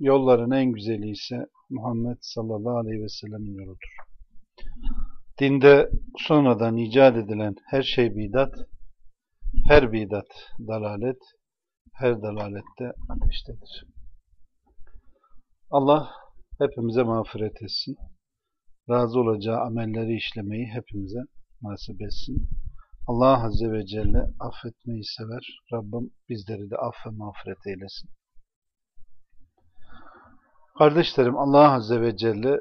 yolların en güzeli ise Muhammed sallallahu aleyhi ve sellem'in yoludur. Dinde sonradan icat edilen her şey bidat, her bidat dalalet, her dalalette ateştedir. Allah hepimize mağfiret etsin. Razı olacağı amelleri işlemeyi hepimize nasip etsin. Allah Azze ve Celle affetmeyi sever. Rabbim bizleri de aff ve mağfiret eylesin. Kardeşlerim Allah Azze ve Celle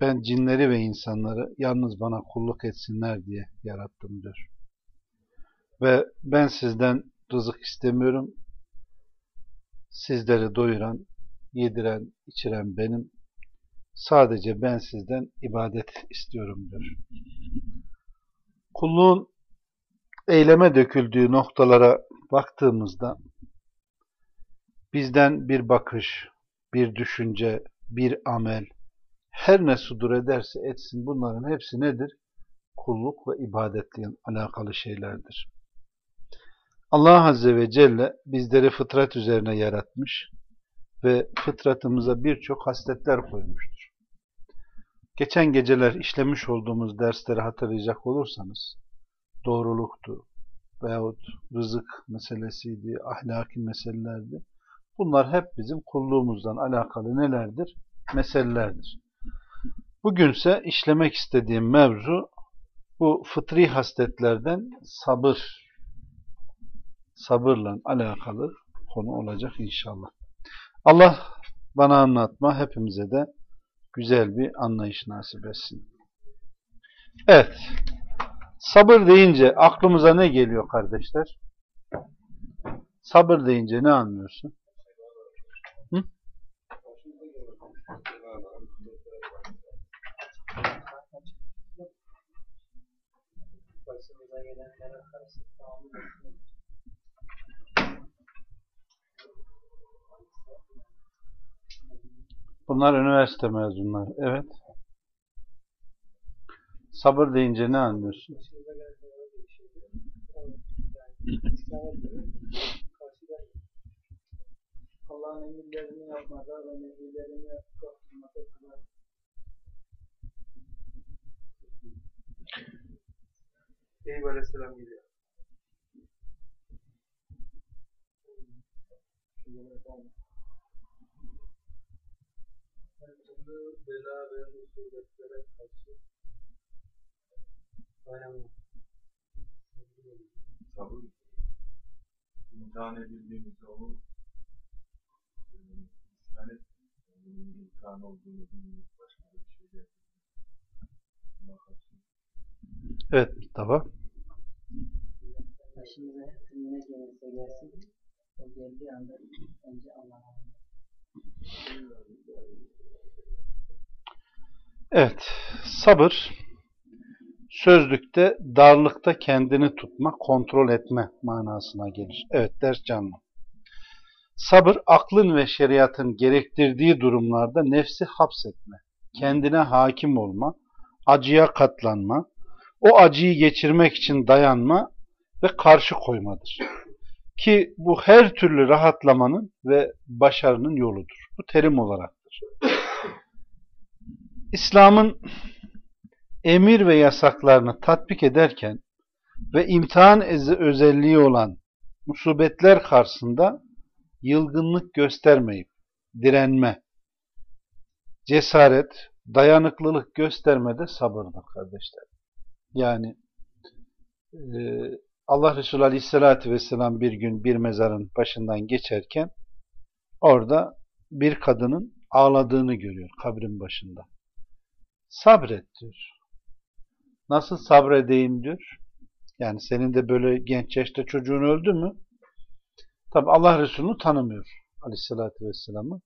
ben cinleri ve insanları yalnız bana kulluk etsinler diye yarattım diyor. Ve ben sizden rızık istemiyorum. Sizleri doyuran, yediren, içiren benim. Sadece ben sizden ibadet istiyorum diyor. Kulluğun eyleme döküldüğü noktalara baktığımızda bizden bir bakış, bir düşünce, bir amel, her ne sudur ederse etsin bunların hepsi nedir? Kulluk ve ibadetle alakalı şeylerdir. Allah Azze ve Celle bizleri fıtrat üzerine yaratmış ve fıtratımıza birçok hasletler koymuştur. Geçen geceler işlemiş olduğumuz dersleri hatırlayacak olursanız doğruluktu veyahut rızık meselesiydi, ahlaki meselelerdi. Bunlar hep bizim kulluğumuzdan alakalı nelerdir? Meselelerdir. Bugünse işlemek istediğim mevzu bu fıtri hasletlerden sabır, sabırla alakalı konu olacak inşallah. Allah bana anlatma, hepimize de güzel bir anlayış nasip etsin. Evet, sabır deyince aklımıza ne geliyor kardeşler? Sabır deyince ne anlıyorsun? Başımıza gelenlere karşı tahammül. Bunlar üniversite mezunları. Evet. Sabır deyince ne anlıyorsun? Başımıza gelen herhangi bir şeyde yani istikamet etmek, karşı gelmek. Allah'ın emirlerini yapmada ve nehilerini yapmada kadar Eyüp Aleyhisselam geliyor. Türlü bela ve musibetlere karşı dayanmak. sabır imtihan edildiğimizde onu isyan etmiyor. Onun imtihan olduğunu bilmek başka bir şey karşı Evet Mustafa. Başımıza ne gelirse gelsin, o geldiği anda önce Allah'a Evet. Sabır sözlükte darlıkta kendini tutma, kontrol etme manasına gelir. Evet ders canlı. Sabır aklın ve şeriatın gerektirdiği durumlarda nefsi hapsetme, kendine hakim olma, acıya katlanma, o acıyı geçirmek için dayanma ve karşı koymadır. Ki bu her türlü rahatlamanın ve başarının yoludur. Bu terim olaraktır. İslam'ın emir ve yasaklarını tatbik ederken ve imtihan özelliği olan musibetler karşısında yılgınlık göstermeyip direnme, cesaret, dayanıklılık göstermede sabırdır kardeşler. Yani e, Allah Resulü Aleyhisselatü Vesselam bir gün bir mezarın başından geçerken orada bir kadının ağladığını görüyor kabrin başında. Sabret diyor. Nasıl sabredeyim diyor. Yani senin de böyle genç yaşta çocuğun öldü mü? Tabi Allah Resulü'nü tanımıyor Aleyhisselatü Vesselam'ı.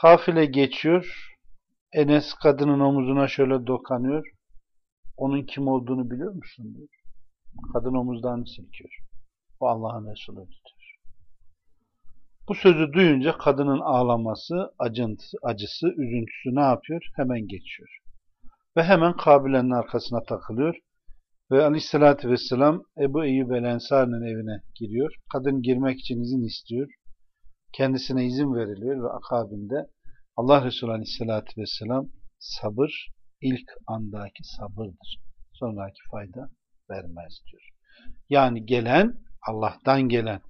Kafile geçiyor. Enes kadının omuzuna şöyle dokanıyor. Onun kim olduğunu biliyor musun diyor. Kadın omuzdan silkiyor. O Allah'ın Resulü diyor. Bu sözü duyunca kadının ağlaması, acıntısı, acısı, üzüntüsü ne yapıyor? Hemen geçiyor. Ve hemen Kabile'nin arkasına takılıyor. Ve aleyhissalatü vesselam Ebu Eyyub el Ensar'ın evine giriyor. Kadın girmek için izin istiyor. Kendisine izin veriliyor ve akabinde Allah Resulü aleyhissalatü vesselam sabır ilk andaki sabırdır. Sonraki fayda vermez diyor. Yani gelen Allah'tan gelen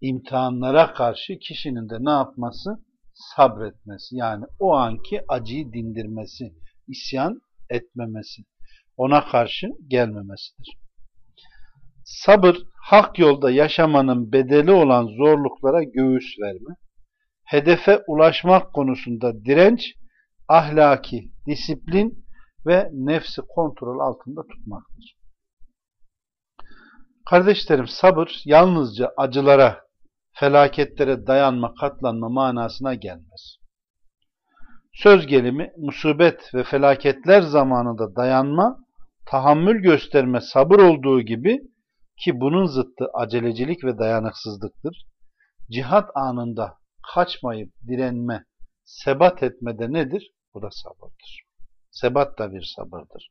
imtihanlara karşı kişinin de ne yapması? Sabretmesi. Yani o anki acıyı dindirmesi, isyan etmemesi, ona karşı gelmemesidir. Sabır, hak yolda yaşamanın bedeli olan zorluklara göğüs verme, hedefe ulaşmak konusunda direnç, ahlaki, disiplin ve nefsi kontrol altında tutmaktır. Kardeşlerim sabır yalnızca acılara, felaketlere dayanma, katlanma manasına gelmez. Söz gelimi musibet ve felaketler zamanında dayanma, tahammül gösterme sabır olduğu gibi ki bunun zıttı acelecilik ve dayanıksızlıktır. Cihat anında kaçmayıp direnme, sebat etmede nedir? Bu da sabırdır. Sebat da bir sabırdır.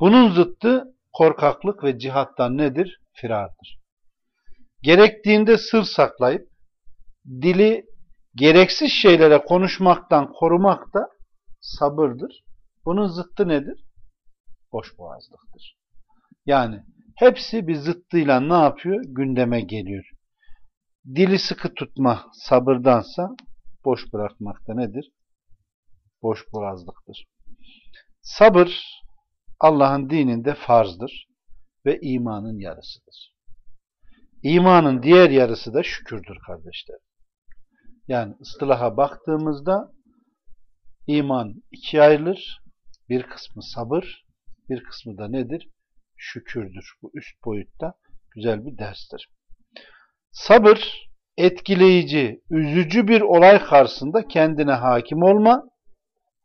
Bunun zıttı korkaklık ve cihattan nedir? Firardır. Gerektiğinde sır saklayıp dili gereksiz şeylere konuşmaktan korumak da sabırdır. Bunun zıttı nedir? Boşboğazlıktır. Yani hepsi bir zıttıyla ne yapıyor? Gündeme geliyor. Dili sıkı tutma sabırdansa boş bırakmak da nedir? Boşboğazlıktır. Sabır Allah'ın dininde farzdır ve imanın yarısıdır. İmanın diğer yarısı da şükürdür kardeşler. Yani ıstılaha baktığımızda iman ikiye ayrılır. Bir kısmı sabır, bir kısmı da nedir? Şükürdür. Bu üst boyutta güzel bir derstir. Sabır, etkileyici, üzücü bir olay karşısında kendine hakim olma,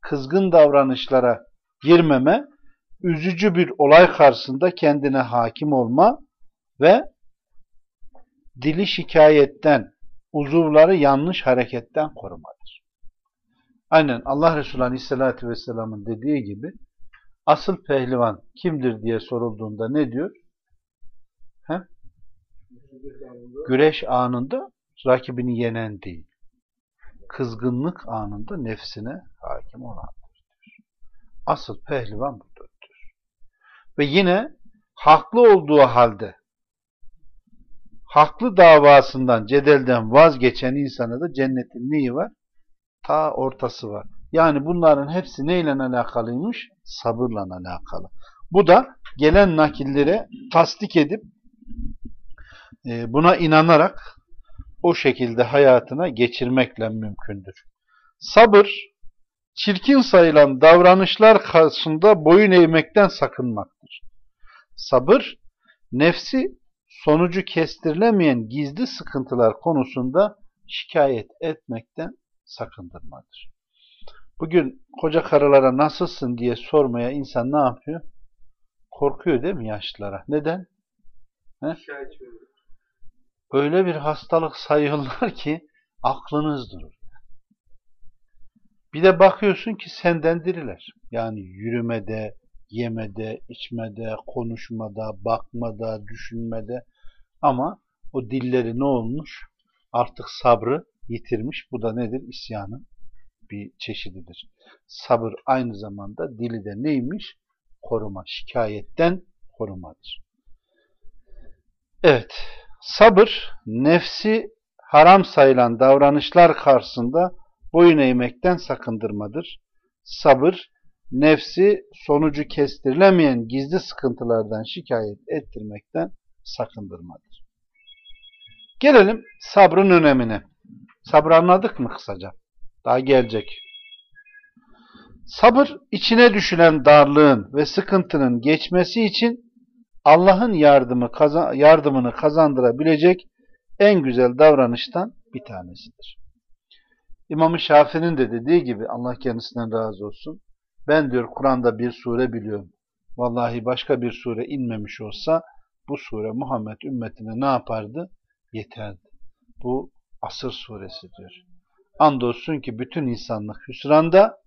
kızgın davranışlara girmeme, üzücü bir olay karşısında kendine hakim olma ve dili şikayetten, uzuvları yanlış hareketten korumadır. Aynen Allah Resulü Aleyhisselatü Vesselam'ın dediği gibi asıl pehlivan kimdir diye sorulduğunda ne diyor? He? Güreş anında rakibini yenen değil. Kızgınlık anında nefsine hakim olandır. Asıl pehlivan budur. Ve yine haklı olduğu halde haklı davasından, cedelden vazgeçen insana da cennetin neyi var? Ta ortası var. Yani bunların hepsi neyle alakalıymış? Sabırla alakalı. Bu da gelen nakillere tasdik edip e, buna inanarak o şekilde hayatına geçirmekle mümkündür. Sabır, çirkin sayılan davranışlar karşısında boyun eğmekten sakınmaktır. Sabır, nefsi sonucu kestirilemeyen gizli sıkıntılar konusunda şikayet etmekten sakındırmadır. Bugün koca karılara nasılsın diye sormaya insan ne yapıyor? Korkuyor değil mi yaşlılara? Neden? He? Öyle bir hastalık sayıyorlar ki aklınız durur. Bir de bakıyorsun ki senden diriler. Yani yürümede, yemede, içmede, konuşmada, bakmada, düşünmede ama o dilleri ne olmuş? Artık sabrı yitirmiş. Bu da nedir? İsyanın bir çeşididir. Sabır aynı zamanda dili de neymiş? Koruma, şikayetten korumadır. Evet, sabır nefsi haram sayılan davranışlar karşısında boyun eğmekten sakındırmadır. Sabır nefsi sonucu kestirilemeyen gizli sıkıntılardan şikayet ettirmekten sakındırmadır. Gelelim sabrın önemine. Sabrı anladık mı kısaca? Daha gelecek. Sabır içine düşülen darlığın ve sıkıntının geçmesi için Allah'ın yardımı yardımını kazandırabilecek en güzel davranıştan bir tanesidir. İmam-ı Şafii'nin de dediği gibi Allah kendisinden razı olsun. Ben diyor Kur'an'da bir sure biliyorum. Vallahi başka bir sure inmemiş olsa bu sure Muhammed ümmetine ne yapardı? Yeterdi. Bu asır suresi diyor. Andolsun ki bütün insanlık hüsranda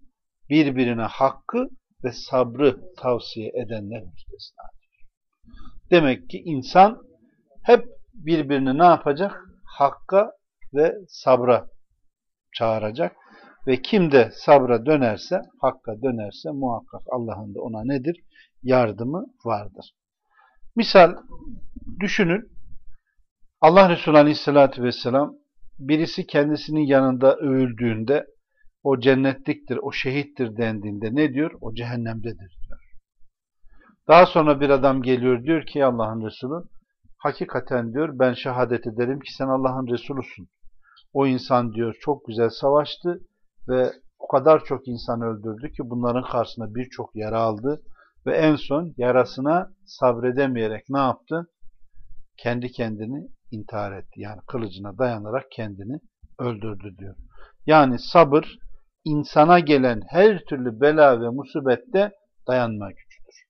birbirine hakkı ve sabrı tavsiye edenler müstesnadır. Demek ki insan hep birbirini ne yapacak? Hakka ve sabra çağıracak. Ve kim de sabra dönerse, hakka dönerse muhakkak Allah'ın da ona nedir? Yardımı vardır. Misal düşünün Allah Resulü Aleyhisselatü Vesselam birisi kendisinin yanında övüldüğünde o cennetliktir, o şehittir dendiğinde ne diyor? O cehennemdedir diyor. Daha sonra bir adam geliyor diyor ki Allah'ın Resulü hakikaten diyor ben şehadet ederim ki sen Allah'ın Resulusun. O insan diyor çok güzel savaştı ve o kadar çok insan öldürdü ki bunların karşısında birçok yara aldı ve en son yarasına sabredemeyerek ne yaptı? Kendi kendini intihar etti. Yani kılıcına dayanarak kendini öldürdü diyor. Yani sabır insana gelen her türlü bela ve musibette dayanma gücüdür.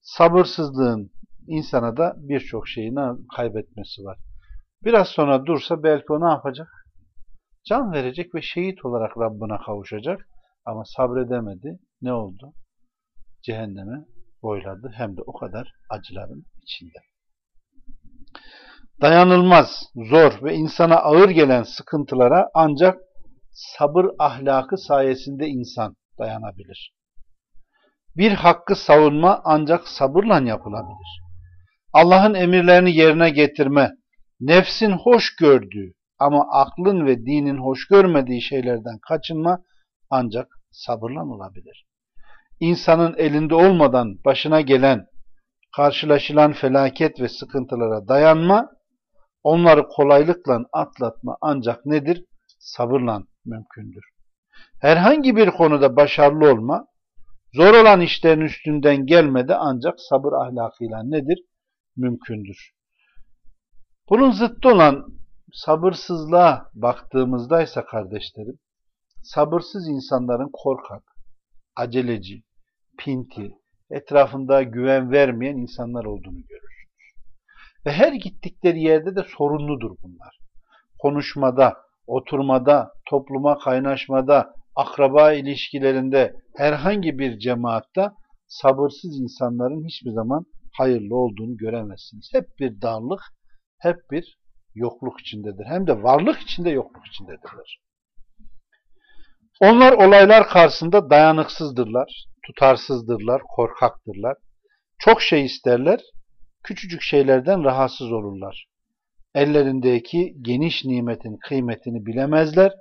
Sabırsızlığın insana da birçok şeyini kaybetmesi var. Biraz sonra dursa belki o ne yapacak? Can verecek ve şehit olarak Rabbine kavuşacak. Ama sabredemedi. Ne oldu? Cehenneme boyladı. Hem de o kadar acıların içinde. Dayanılmaz, zor ve insana ağır gelen sıkıntılara ancak sabır ahlakı sayesinde insan dayanabilir. Bir hakkı savunma ancak sabırla yapılabilir. Allah'ın emirlerini yerine getirme, nefsin hoş gördüğü ama aklın ve dinin hoş görmediği şeylerden kaçınma ancak sabırla olabilir. İnsanın elinde olmadan başına gelen, karşılaşılan felaket ve sıkıntılara dayanma, onları kolaylıkla atlatma ancak nedir? Sabırla mümkündür. Herhangi bir konuda başarılı olma, zor olan işlerin üstünden gelmede ancak sabır ahlakıyla nedir? Mümkündür. Bunun zıttı olan sabırsızlığa baktığımızda ise kardeşlerim, sabırsız insanların korkak, aceleci, pinti, etrafında güven vermeyen insanlar olduğunu görürsünüz. Ve her gittikleri yerde de sorunludur bunlar. Konuşmada, oturmada, topluma kaynaşmada, akraba ilişkilerinde, herhangi bir cemaatta sabırsız insanların hiçbir zaman hayırlı olduğunu göremezsiniz. Hep bir darlık, hep bir yokluk içindedir. Hem de varlık içinde yokluk içindedirler. Onlar olaylar karşısında dayanıksızdırlar, tutarsızdırlar, korkaktırlar. Çok şey isterler, küçücük şeylerden rahatsız olurlar. Ellerindeki geniş nimetin kıymetini bilemezler,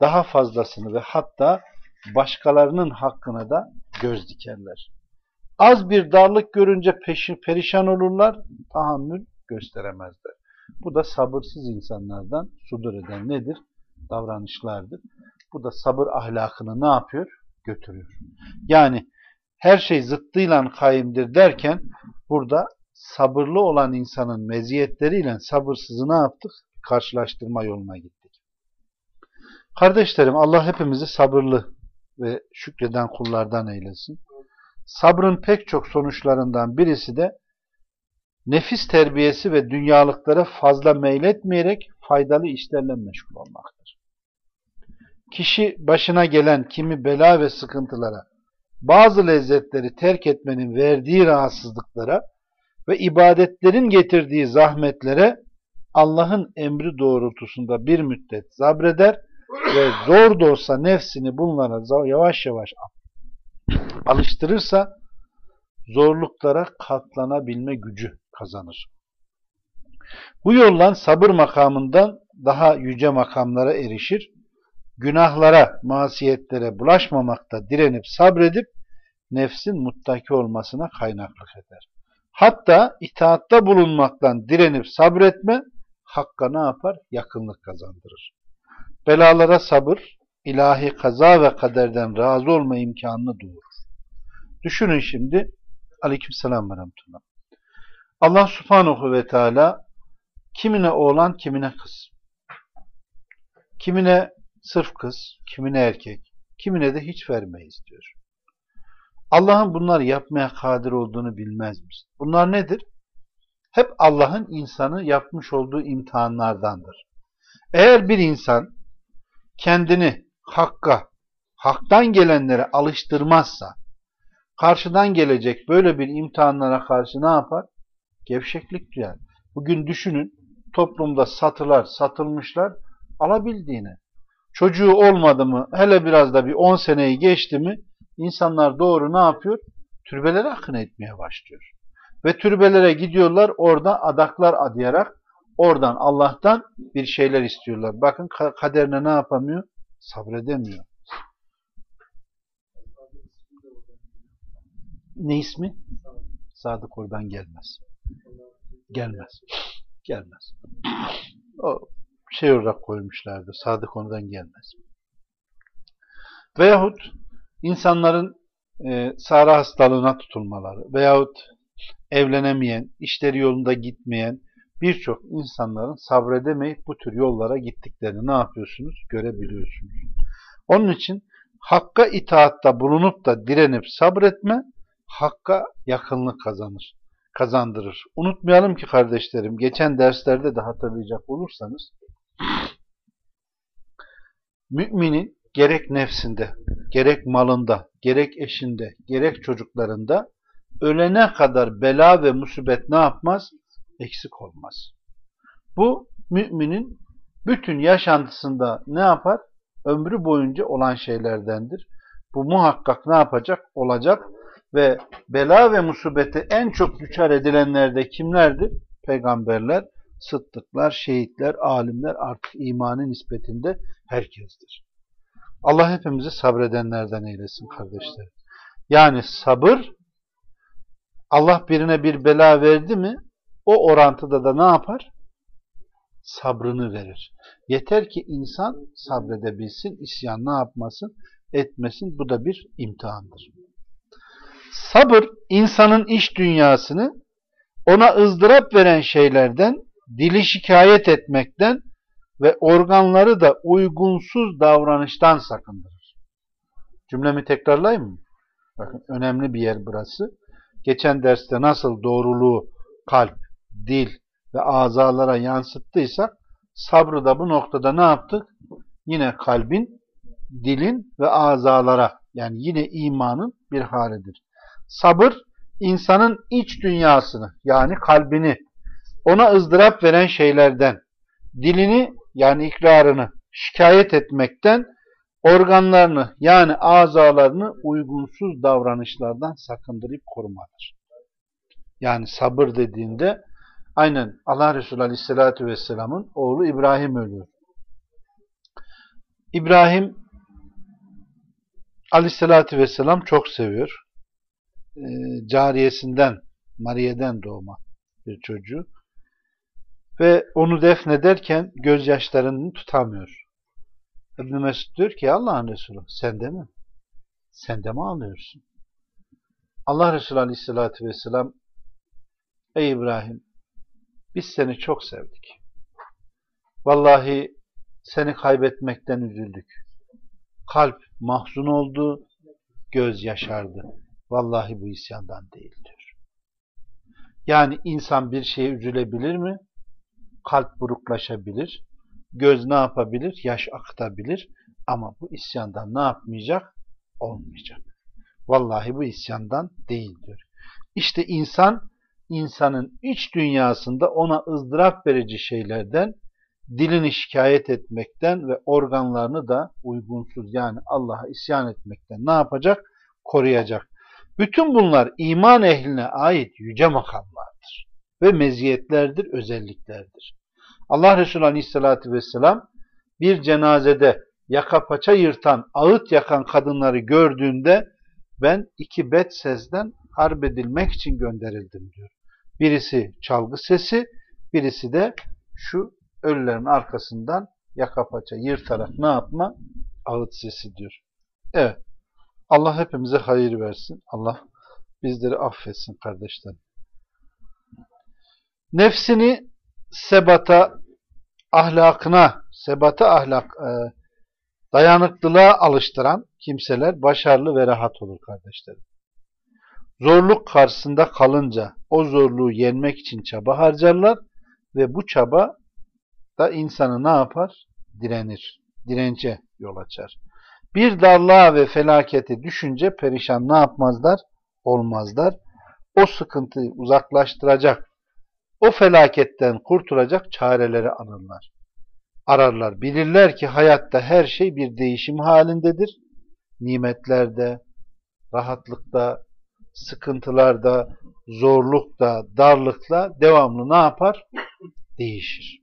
daha fazlasını ve hatta başkalarının hakkına da göz dikerler. Az bir darlık görünce peşi, perişan olurlar, tahammül gösteremezler. Bu da sabırsız insanlardan sudur eden nedir? Davranışlardır. Bu da sabır ahlakını ne yapıyor? Götürüyor. Yani her şey zıttıyla kayımdır derken burada sabırlı olan insanın meziyetleriyle sabırsızı ne yaptık? Karşılaştırma yoluna gittik. Kardeşlerim Allah hepimizi sabırlı ve şükreden kullardan eylesin. Sabrın pek çok sonuçlarından birisi de nefis terbiyesi ve dünyalıklara fazla meyletmeyerek faydalı işlerle meşgul olmaktır. Kişi başına gelen kimi bela ve sıkıntılara, bazı lezzetleri terk etmenin verdiği rahatsızlıklara ve ibadetlerin getirdiği zahmetlere Allah'ın emri doğrultusunda bir müddet zabreder ve zor da olsa nefsini bunlara yavaş yavaş alıştırırsa zorluklara katlanabilme gücü kazanır. Bu yolla sabır makamından daha yüce makamlara erişir, günahlara, masiyetlere bulaşmamakta direnip sabredip nefsin muttaki olmasına kaynaklık eder. Hatta itaatta bulunmaktan direnip sabretme, hakka ne yapar? Yakınlık kazandırır. Belalara sabır, ilahi kaza ve kaderden razı olma imkanını doğurur. Düşünün şimdi, aleykümselam ve rahmetullah. Allah subhanahu ve teala kimine oğlan kimine kız, kimine sırf kız, kimine erkek, kimine de hiç vermeyiz diyor. Allah'ın bunları yapmaya kadir olduğunu bilmez misin? Bunlar nedir? Hep Allah'ın insanı yapmış olduğu imtihanlardandır. Eğer bir insan kendini hakka, haktan gelenlere alıştırmazsa, karşıdan gelecek böyle bir imtihanlara karşı ne yapar? Gevşeklik duyar. Bugün düşünün, toplumda satılar, satılmışlar, alabildiğine. Çocuğu olmadı mı, hele biraz da bir 10 seneyi geçti mi, insanlar doğru ne yapıyor? Türbelere akın etmeye başlıyor. Ve türbelere gidiyorlar, orada adaklar adayarak, oradan Allah'tan bir şeyler istiyorlar. Bakın kaderine ne yapamıyor? Sabredemiyor. Ne ismi? Sadık oradan gelmez. Gelmez. Gelmez. O şey olarak koymuşlardı. Sadık ondan gelmez. Veyahut insanların e, sara hastalığına tutulmaları veyahut evlenemeyen, işleri yolunda gitmeyen birçok insanların sabredemeyip bu tür yollara gittiklerini ne yapıyorsunuz? Görebiliyorsunuz. Onun için Hakka itaatta bulunup da direnip sabretme, Hakka yakınlık kazanır, kazandırır. Unutmayalım ki kardeşlerim, geçen derslerde de hatırlayacak olursanız, müminin gerek nefsinde, gerek malında, gerek eşinde, gerek çocuklarında ölene kadar bela ve musibet ne yapmaz? Eksik olmaz. Bu müminin bütün yaşantısında ne yapar? Ömrü boyunca olan şeylerdendir. Bu muhakkak ne yapacak? Olacak ve bela ve musibeti en çok düçar edilenler de kimlerdir? Peygamberler, sıddıklar, şehitler, alimler artık imanı nispetinde herkestir. Allah hepimizi sabredenlerden eylesin kardeşler. Yani sabır Allah birine bir bela verdi mi o orantıda da ne yapar? Sabrını verir. Yeter ki insan sabredebilsin, isyan ne yapmasın, etmesin. Bu da bir imtihandır. Sabır insanın iş dünyasını ona ızdırap veren şeylerden, dili şikayet etmekten ve organları da uygunsuz davranıştan sakındırır. Cümlemi tekrarlayayım mı? Bakın önemli bir yer burası. Geçen derste nasıl doğruluğu kalp, dil ve azalara yansıttıysak sabrı da bu noktada ne yaptık? Yine kalbin, dilin ve azalara yani yine imanın bir halidir. Sabır insanın iç dünyasını yani kalbini ona ızdırap veren şeylerden, dilini yani ikrarını şikayet etmekten, organlarını yani azalarını uygunsuz davranışlardan sakındırıp korumadır. Yani sabır dediğinde aynen Allah Resulü Aleyhisselatü Vesselam'ın oğlu İbrahim ölüyor. İbrahim Aleyhisselatü Vesselam çok seviyor. E, cariyesinden, Mariye'den doğma bir çocuğu. Ve onu defnederken gözyaşlarını tutamıyor. İbn Mesud diyor ki Allah'ın Resulü sen de mi? Sen de mi ağlıyorsun? Allah Resulü Aleyhisselatü Vesselam Ey İbrahim biz seni çok sevdik. Vallahi seni kaybetmekten üzüldük. Kalp mahzun oldu, göz yaşardı. Vallahi bu isyandan değil diyor. Yani insan bir şeye üzülebilir mi? Kalp buruklaşabilir. Göz ne yapabilir? Yaş akıtabilir. Ama bu isyandan ne yapmayacak? Olmayacak. Vallahi bu isyandan değil diyor. İşte insan, insanın iç dünyasında ona ızdırap verici şeylerden, dilini şikayet etmekten ve organlarını da uygunsuz yani Allah'a isyan etmekten ne yapacak? Koruyacak. Bütün bunlar iman ehline ait yüce makamlardır ve meziyetlerdir, özelliklerdir. Allah Resulü Aleyhisselatü Vesselam bir cenazede yaka paça yırtan, ağıt yakan kadınları gördüğünde ben iki bet sezden harp edilmek için gönderildim diyor. Birisi çalgı sesi, birisi de şu ölülerin arkasından yaka paça yırtarak ne yapma? Ağıt sesi diyor. Evet. Allah hepimize hayır versin. Allah bizleri affetsin kardeşlerim. Nefsini sebata, ahlakına, sebata ahlak, e, dayanıklılığa alıştıran kimseler başarılı ve rahat olur kardeşlerim. Zorluk karşısında kalınca o zorluğu yenmek için çaba harcarlar ve bu çaba da insanı ne yapar? Direnir. Dirence yol açar. Bir darlığa ve felaketi düşünce perişan ne yapmazlar? Olmazlar. O sıkıntıyı uzaklaştıracak, o felaketten kurtulacak çareleri ararlar. Ararlar. Bilirler ki hayatta her şey bir değişim halindedir. Nimetlerde, rahatlıkta, sıkıntılarda, zorlukta, darlıkla devamlı ne yapar? Değişir.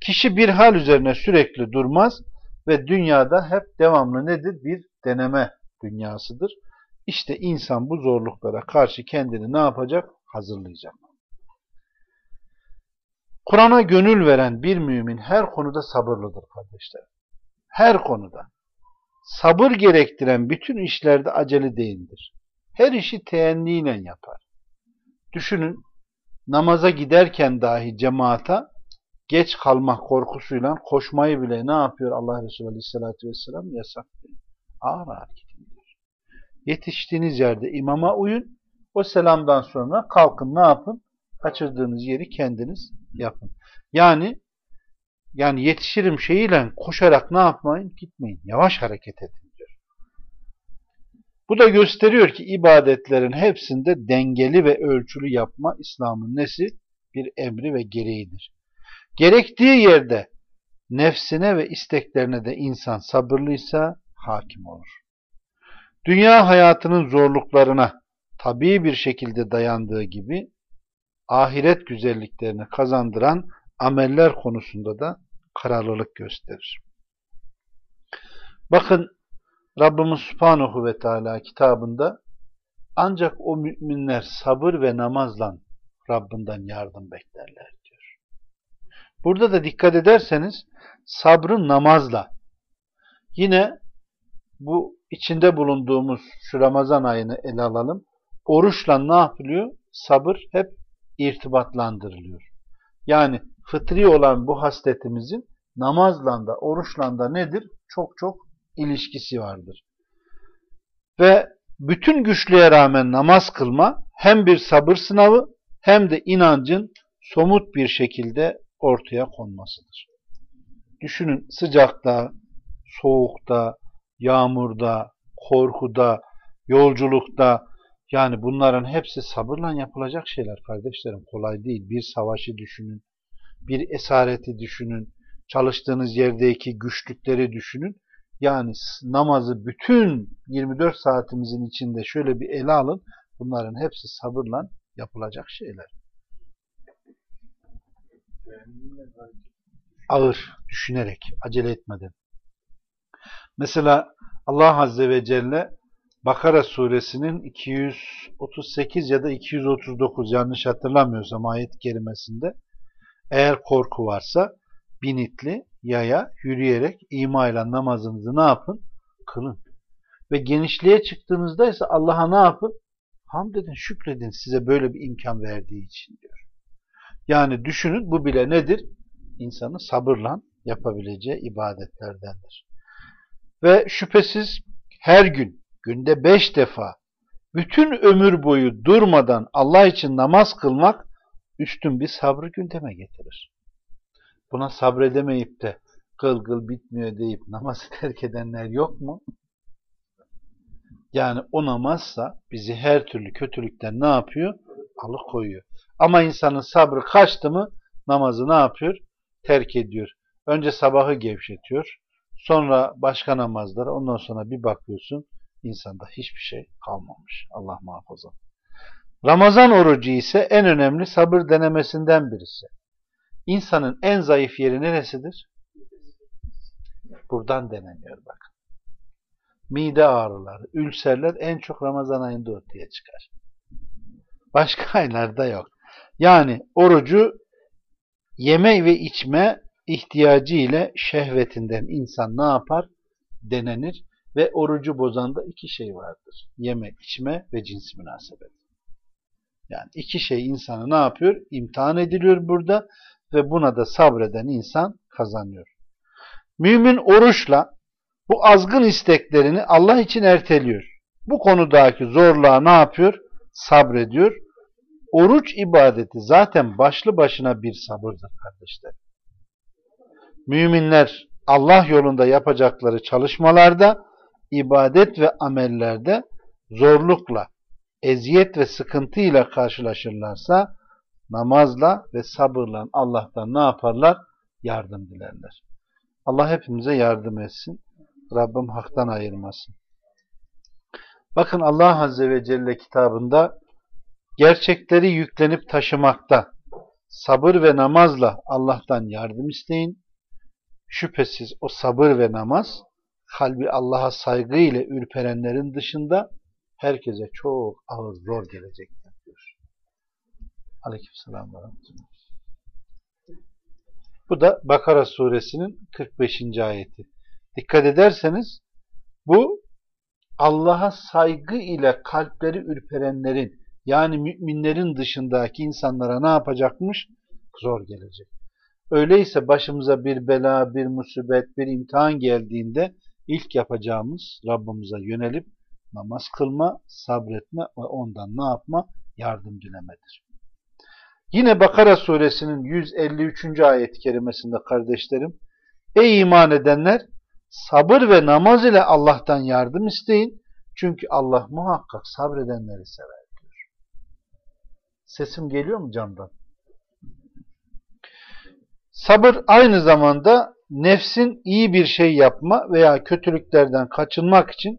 Kişi bir hal üzerine sürekli durmaz ve dünyada hep devamlı nedir? Bir deneme dünyasıdır. İşte insan bu zorluklara karşı kendini ne yapacak? Hazırlayacak. Kur'an'a gönül veren bir mümin her konuda sabırlıdır kardeşler. Her konuda. Sabır gerektiren bütün işlerde acele değildir. Her işi teenniyle yapar. Düşünün, namaza giderken dahi cemaata geç kalmak korkusuyla koşmayı bile ne yapıyor Allah Resulü Aleyhisselatü Vesselam? Yasaklıyor. Ağır ağır gidin diyor. Yetiştiğiniz yerde imama uyun. O selamdan sonra kalkın ne yapın? Kaçırdığınız yeri kendiniz yapın. Yani yani yetişirim şeyiyle koşarak ne yapmayın? Gitmeyin. Yavaş hareket edin diyor. Bu da gösteriyor ki ibadetlerin hepsinde dengeli ve ölçülü yapma İslam'ın nesi? Bir emri ve gereğidir. Gerektiği yerde nefsine ve isteklerine de insan sabırlıysa hakim olur. Dünya hayatının zorluklarına tabii bir şekilde dayandığı gibi ahiret güzelliklerini kazandıran ameller konusunda da kararlılık gösterir. Bakın Rabbimiz Subhanahu ve Teala kitabında ancak o müminler sabır ve namazla Rabbinden yardım beklerler diyor. Burada da dikkat ederseniz sabrın namazla yine bu içinde bulunduğumuz şu Ramazan ayını ele alalım. Oruçla ne yapılıyor? Sabır hep irtibatlandırılıyor. Yani fıtri olan bu hasletimizin namazla da oruçla da nedir? Çok çok ilişkisi vardır. Ve bütün güçlüğe rağmen namaz kılma hem bir sabır sınavı hem de inancın somut bir şekilde ortaya konmasıdır. Düşünün sıcakta, soğukta, yağmurda, korkuda, yolculukta yani bunların hepsi sabırla yapılacak şeyler kardeşlerim. Kolay değil. Bir savaşı düşünün, bir esareti düşünün, çalıştığınız yerdeki güçlükleri düşünün. Yani namazı bütün 24 saatimizin içinde şöyle bir ele alın. Bunların hepsi sabırla yapılacak şeyler. Ağır, düşünerek, acele etmeden. Mesela Allah Azze ve Celle Bakara suresinin 238 ya da 239 yanlış hatırlamıyorsam ayet kerimesinde eğer korku varsa binitli yaya yürüyerek ima ile namazınızı ne yapın? Kılın. Ve genişliğe çıktığınızda ise Allah'a ne yapın? Hamd edin, şükredin size böyle bir imkan verdiği için diyor. Yani düşünün bu bile nedir? İnsanın sabırla yapabileceği ibadetlerdendir. Ve şüphesiz her gün, günde beş defa, bütün ömür boyu durmadan Allah için namaz kılmak üstün bir sabrı gündeme getirir. Buna sabredemeyip de kıl kıl bitmiyor deyip namazı terk edenler yok mu? Yani o namazsa bizi her türlü kötülükten ne yapıyor? Alıkoyuyor. Ama insanın sabrı kaçtı mı namazı ne yapıyor? Terk ediyor. Önce sabahı gevşetiyor. Sonra başka namazlara ondan sonra bir bakıyorsun insanda hiçbir şey kalmamış. Allah muhafaza. Ramazan orucu ise en önemli sabır denemesinden birisi. İnsanın en zayıf yeri neresidir? Buradan deneniyor bak. Mide ağrıları, ülserler en çok Ramazan ayında ortaya çıkar. Başka aylarda yok. Yani orucu yeme ve içme ihtiyacı ile şehvetinden insan ne yapar? Denenir ve orucu bozanda iki şey vardır. Yeme, içme ve cins münasebet. Yani iki şey insanı ne yapıyor? İmtihan ediliyor burada ve buna da sabreden insan kazanıyor. Mümin oruçla bu azgın isteklerini Allah için erteliyor. Bu konudaki zorluğa ne yapıyor? Sabrediyor. Oruç ibadeti zaten başlı başına bir sabırdır kardeşler. Müminler Allah yolunda yapacakları çalışmalarda, ibadet ve amellerde zorlukla, eziyet ve sıkıntıyla karşılaşırlarsa namazla ve sabırla Allah'tan ne yaparlar? Yardım dilerler. Allah hepimize yardım etsin. Rabbim haktan ayırmasın. Bakın Allah Azze ve Celle kitabında gerçekleri yüklenip taşımakta sabır ve namazla Allah'tan yardım isteyin. Şüphesiz o sabır ve namaz kalbi Allah'a saygı ile ürperenlerin dışında herkese çok ağır zor gelecektir diyor. Aleykümselam ve Bu da Bakara suresinin 45. ayeti. Dikkat ederseniz bu Allah'a saygı ile kalpleri ürperenlerin yani müminlerin dışındaki insanlara ne yapacakmış? Zor gelecek. Öyleyse başımıza bir bela, bir musibet, bir imtihan geldiğinde ilk yapacağımız Rabbimize yönelip namaz kılma, sabretme ve ondan ne yapma? Yardım dilemedir. Yine Bakara suresinin 153. ayet-i kerimesinde kardeşlerim, Ey iman edenler! Sabır ve namaz ile Allah'tan yardım isteyin. Çünkü Allah muhakkak sabredenleri sever diyor. Sesim geliyor mu camdan? Sabır aynı zamanda nefsin iyi bir şey yapma veya kötülüklerden kaçınmak için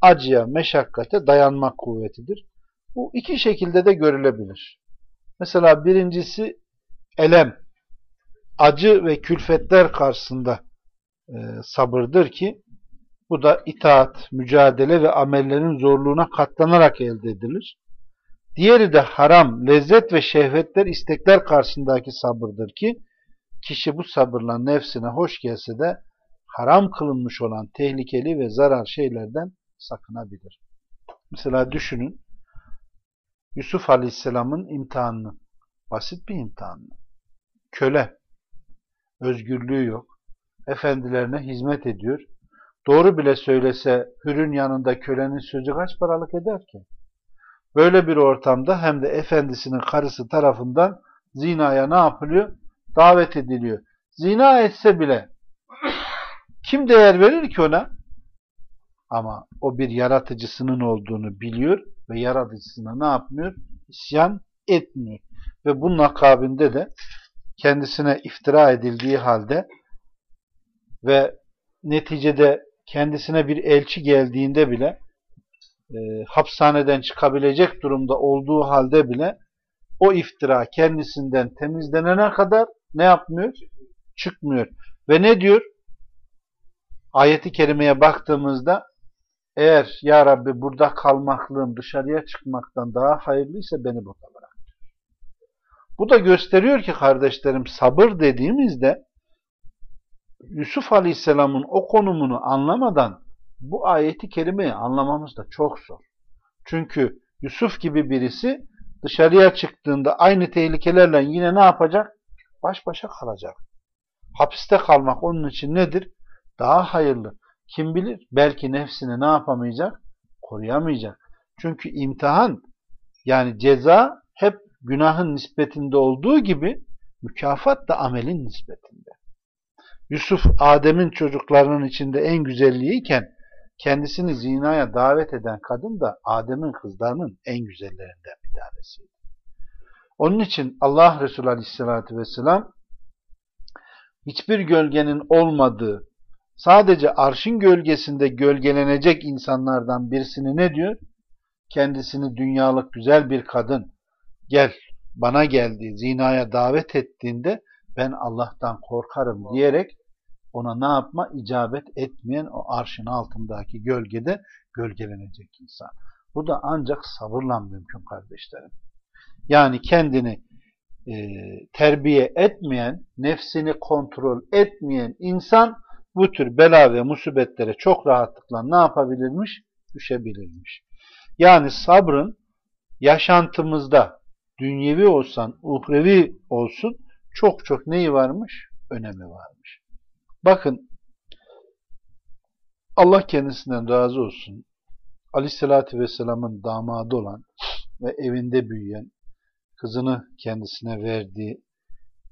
acıya, meşakkate dayanmak kuvvetidir. Bu iki şekilde de görülebilir. Mesela birincisi elem, acı ve külfetler karşısında e, sabırdır ki bu da itaat, mücadele ve amellerin zorluğuna katlanarak elde edilir. Diğeri de haram, lezzet ve şehvetler, istekler karşısındaki sabırdır ki kişi bu sabırla nefsine hoş gelse de haram kılınmış olan tehlikeli ve zarar şeylerden sakınabilir. Mesela düşünün Yusuf Aleyhisselam'ın imtihanını. Basit bir imtihanını. Köle. Özgürlüğü yok. Efendilerine hizmet ediyor. Doğru bile söylese hürün yanında kölenin sözü kaç paralık eder ki? Böyle bir ortamda hem de efendisinin karısı tarafından zinaya ne yapılıyor? Davet ediliyor. Zina etse bile kim değer verir ki ona? Ama o bir yaratıcısının olduğunu biliyor ve yaratıcısına ne yapmıyor? İsyan etmiyor. Ve bunun akabinde de kendisine iftira edildiği halde ve neticede kendisine bir elçi geldiğinde bile e, hapishaneden çıkabilecek durumda olduğu halde bile o iftira kendisinden temizlenene kadar ne yapmıyor? Çıkmıyor. Ve ne diyor? Ayeti kerimeye baktığımızda eğer ya Rabbi burada kalmaklığım dışarıya çıkmaktan daha hayırlıysa beni burada bırak. Bu da gösteriyor ki kardeşlerim sabır dediğimizde Yusuf Aleyhisselam'ın o konumunu anlamadan bu ayeti kerimeyi anlamamız da çok zor. Çünkü Yusuf gibi birisi dışarıya çıktığında aynı tehlikelerle yine ne yapacak? Baş başa kalacak. Hapiste kalmak onun için nedir? Daha hayırlı. Kim bilir belki nefsini ne yapamayacak? Koruyamayacak. Çünkü imtihan yani ceza hep günahın nispetinde olduğu gibi mükafat da amelin nispetinde. Yusuf Adem'in çocuklarının içinde en güzelliyken kendisini zinaya davet eden kadın da Adem'in kızlarının en güzellerinden bir tanesiydi. Onun için Allah Resulü Aleyhisselatü Vesselam hiçbir gölgenin olmadığı, sadece arşın gölgesinde gölgelenecek insanlardan birisini ne diyor? Kendisini dünyalık güzel bir kadın gel bana geldi zinaya davet ettiğinde ben Allah'tan korkarım diyerek ona ne yapma? icabet etmeyen o arşın altındaki gölgede gölgelenecek insan. Bu da ancak sabırla mümkün kardeşlerim. Yani kendini e, terbiye etmeyen, nefsini kontrol etmeyen insan bu tür bela ve musibetlere çok rahatlıkla ne yapabilirmiş? Düşebilirmiş. Yani sabrın yaşantımızda dünyevi olsan, uhrevi olsun çok çok neyi varmış? Önemi varmış. Bakın Allah kendisinden razı olsun. Aleyhisselatü Vesselam'ın damadı olan ve evinde büyüyen, kızını kendisine verdiği,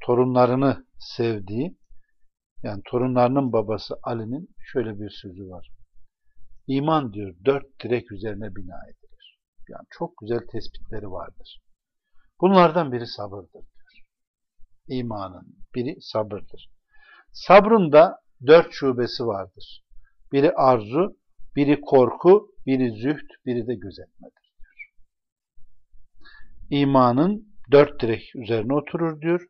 torunlarını sevdiği, yani torunlarının babası Ali'nin şöyle bir sözü var. İman diyor dört direk üzerine bina edilir. Yani çok güzel tespitleri vardır. Bunlardan biri sabırdır diyor. İmanın biri sabırdır. Sabrın da dört şubesi vardır. Biri arzu, biri korku, biri zühd, biri de gözetmedir. İmanın dört direk üzerine oturur diyor.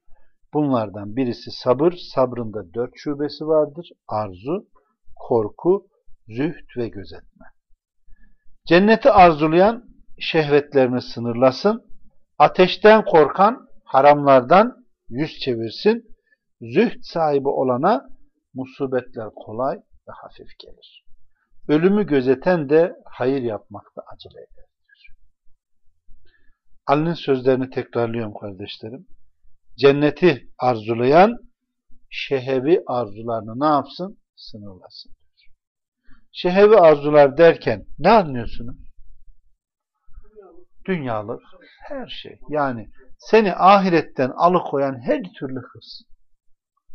Bunlardan birisi sabır, sabrında dört şubesi vardır. Arzu, korku, zühd ve gözetme. Cenneti arzulayan şehvetlerini sınırlasın, ateşten korkan haramlardan yüz çevirsin, zühd sahibi olana musibetler kolay ve hafif gelir. Ölümü gözeten de hayır yapmakta acele eder. Ali'nin sözlerini tekrarlıyorum kardeşlerim. Cenneti arzulayan şehevi arzularını ne yapsın? Sınırlasın. Şehevi arzular derken ne anlıyorsunuz? Dünyalık her şey. Yani seni ahiretten alıkoyan her türlü hırs.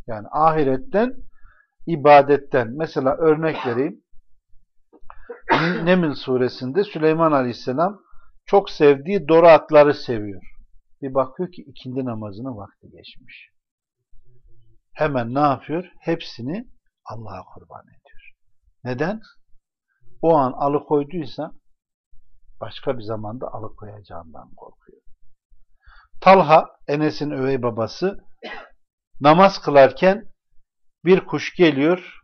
Yani ahiretten, ibadetten. Mesela örnek vereyim. Neml suresinde Süleyman Aleyhisselam çok sevdiği doru atları seviyor. Bir bakıyor ki ikindi namazının vakti geçmiş. Hemen ne yapıyor? Hepsini Allah'a kurban ediyor. Neden? O an alıkoyduysa başka bir zamanda alıkoyacağından korkuyor. Talha, Enes'in övey babası, namaz kılarken bir kuş geliyor,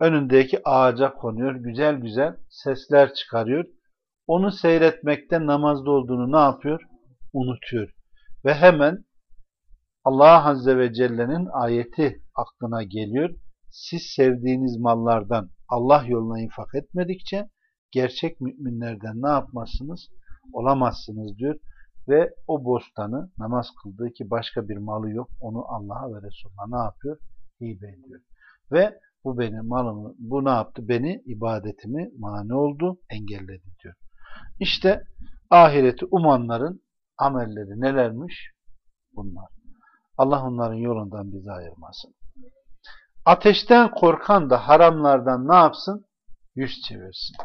önündeki ağaca konuyor, güzel güzel sesler çıkarıyor. Onu seyretmekten namazda olduğunu ne yapıyor? Unutuyor. Ve hemen Allah Azze ve Celle'nin ayeti aklına geliyor. Siz sevdiğiniz mallardan Allah yoluna infak etmedikçe gerçek müminlerden ne yapmazsınız? Olamazsınız diyor. Ve o bostanı namaz kıldığı ki başka bir malı yok. Onu Allah'a ve Resulüne ne yapıyor? Hibe ediyor. Ve bu benim malımı, bu ne yaptı? Beni, ibadetimi mani oldu, engelledi diyor. İşte ahireti umanların amelleri nelermiş? Bunlar. Allah onların yolundan bizi ayırmasın. Ateşten korkan da haramlardan ne yapsın? Yüz çevirsin.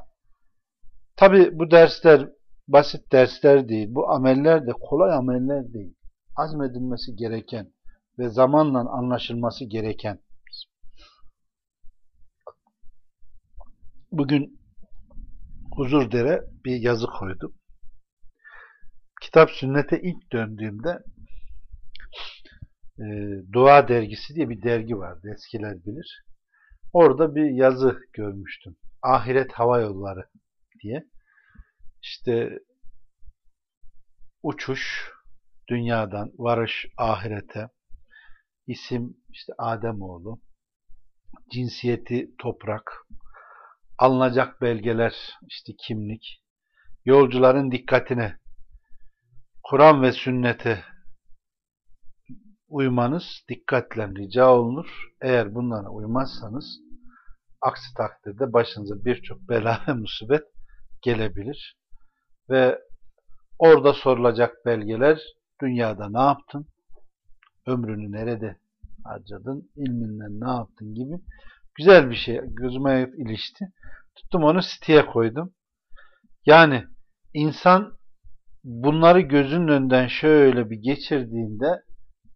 Tabi bu dersler basit dersler değil. Bu ameller de kolay ameller değil. Azmedilmesi gereken ve zamanla anlaşılması gereken. Bugün Huzurdere bir yazı koydum. Kitap sünnete ilk döndüğümde e, Dua dergisi diye bir dergi vardı. Eskiler bilir. Orada bir yazı görmüştüm. Ahiret Hava Yolları diye. İşte uçuş dünyadan varış ahirete isim işte Ademoğlu cinsiyeti toprak alınacak belgeler işte kimlik yolcuların dikkatine Kur'an ve sünnete uymanız dikkatle rica olunur. Eğer bunlara uymazsanız aksi takdirde başınıza birçok bela ve musibet gelebilir. Ve orada sorulacak belgeler dünyada ne yaptın? Ömrünü nerede harcadın? İlminden ne yaptın gibi güzel bir şey gözüme ilişti. Tuttum onu siteye koydum. Yani insan bunları gözünün önünden şöyle bir geçirdiğinde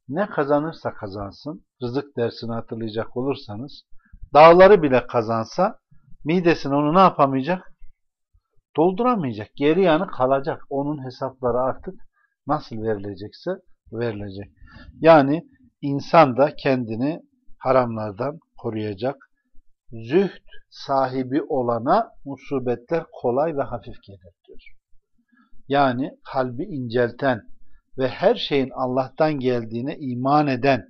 ne kazanırsa kazansın, rızık dersini hatırlayacak olursanız, dağları bile kazansa, midesine onu ne yapamayacak? Dolduramayacak. Geri yanı kalacak. Onun hesapları artık nasıl verilecekse verilecek. Yani insan da kendini haramlardan koruyacak. Zühd sahibi olana musibetler kolay ve hafif gelir diyor. Yani kalbi incelten, ve her şeyin Allah'tan geldiğine iman eden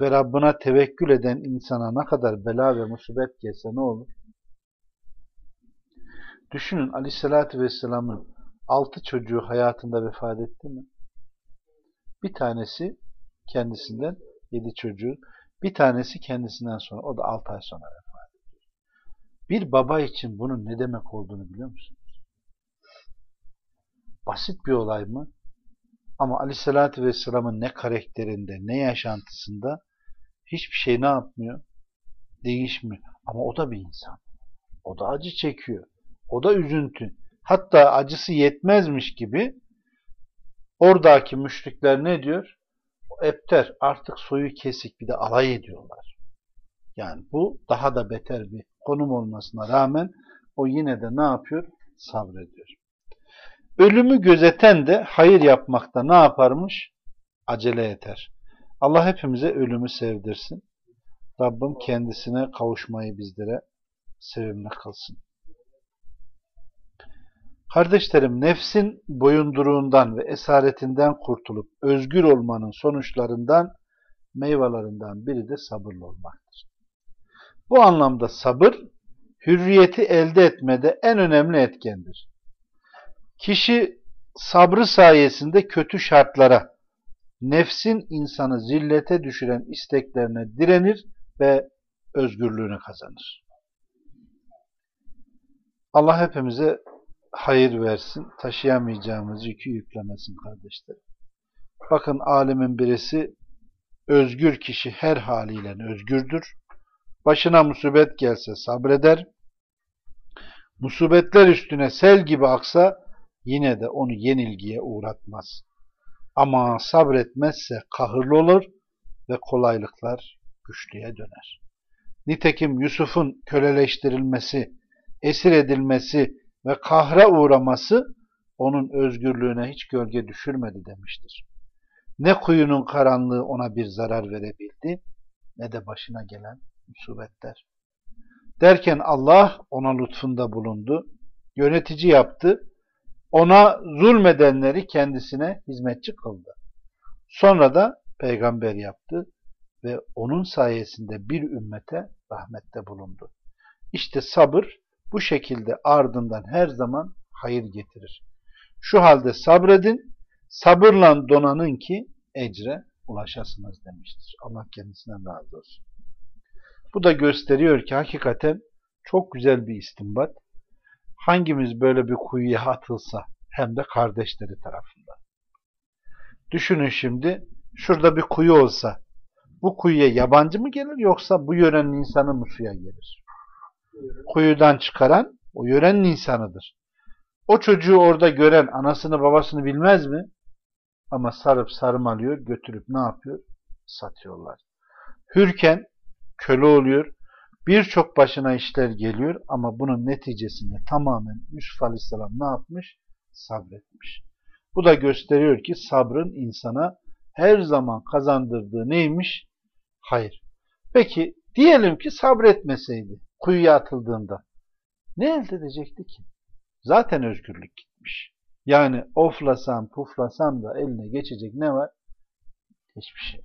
ve Rabbına tevekkül eden insana ne kadar bela ve musibet gelse ne olur? Düşünün Aleyhisselatü Vesselam'ın altı çocuğu hayatında vefat etti mi? Bir tanesi kendisinden yedi çocuğu, bir tanesi kendisinden sonra, o da altı ay sonra vefat. Bir baba için bunun ne demek olduğunu biliyor musunuz? Basit bir olay mı? Ama Aleyhisselatü Vesselam'ın ne karakterinde, ne yaşantısında hiçbir şey ne yapmıyor? Değişmiyor. Ama o da bir insan. O da acı çekiyor. O da üzüntü. Hatta acısı yetmezmiş gibi oradaki müşrikler ne diyor? Epter artık soyu kesik bir de alay ediyorlar. Yani bu daha da beter bir konum olmasına rağmen o yine de ne yapıyor? Sabrediyor. Ölümü gözeten de hayır yapmakta ne yaparmış? Acele yeter. Allah hepimize ölümü sevdirsin. Rabbim kendisine kavuşmayı bizlere sevimli kılsın. Kardeşlerim nefsin boyunduruğundan ve esaretinden kurtulup özgür olmanın sonuçlarından meyvelerinden biri de sabırlı olmaktır. Bu anlamda sabır hürriyeti elde etmede en önemli etkendir. Kişi sabrı sayesinde kötü şartlara, nefsin insanı zillete düşüren isteklerine direnir ve özgürlüğünü kazanır. Allah hepimize hayır versin, taşıyamayacağımız yükü yüklemesin kardeşlerim. Bakın alimin birisi, özgür kişi her haliyle özgürdür. Başına musibet gelse sabreder. Musibetler üstüne sel gibi aksa yine de onu yenilgiye uğratmaz. Ama sabretmezse kahırlı olur ve kolaylıklar güçlüye döner. Nitekim Yusuf'un köleleştirilmesi, esir edilmesi ve kahre uğraması onun özgürlüğüne hiç gölge düşürmedi demiştir. Ne kuyunun karanlığı ona bir zarar verebildi ne de başına gelen musibetler. Derken Allah ona lütfunda bulundu, yönetici yaptı, ona zulmedenleri kendisine hizmetçi kıldı. Sonra da peygamber yaptı ve onun sayesinde bir ümmete rahmette bulundu. İşte sabır bu şekilde ardından her zaman hayır getirir. Şu halde sabredin, sabırla donanın ki ecre ulaşasınız demiştir. Allah kendisinden razı olsun. Bu da gösteriyor ki hakikaten çok güzel bir istimbat. Hangimiz böyle bir kuyuya atılsa hem de kardeşleri tarafından. Düşünün şimdi şurada bir kuyu olsa bu kuyuya yabancı mı gelir yoksa bu yörenin insanı mı suya gelir? Kuyudan çıkaran o yörenin insanıdır. O çocuğu orada gören anasını babasını bilmez mi? Ama sarıp sarmalıyor götürüp ne yapıyor? Satıyorlar. Hürken köle oluyor. Birçok başına işler geliyor ama bunun neticesinde tamamen Yusuf Aleyhisselam ne yapmış? Sabretmiş. Bu da gösteriyor ki sabrın insana her zaman kazandırdığı neymiş? Hayır. Peki diyelim ki sabretmeseydi kuyuya atıldığında ne elde edecekti ki? Zaten özgürlük gitmiş. Yani oflasam puflasam da eline geçecek ne var? Hiçbir şey.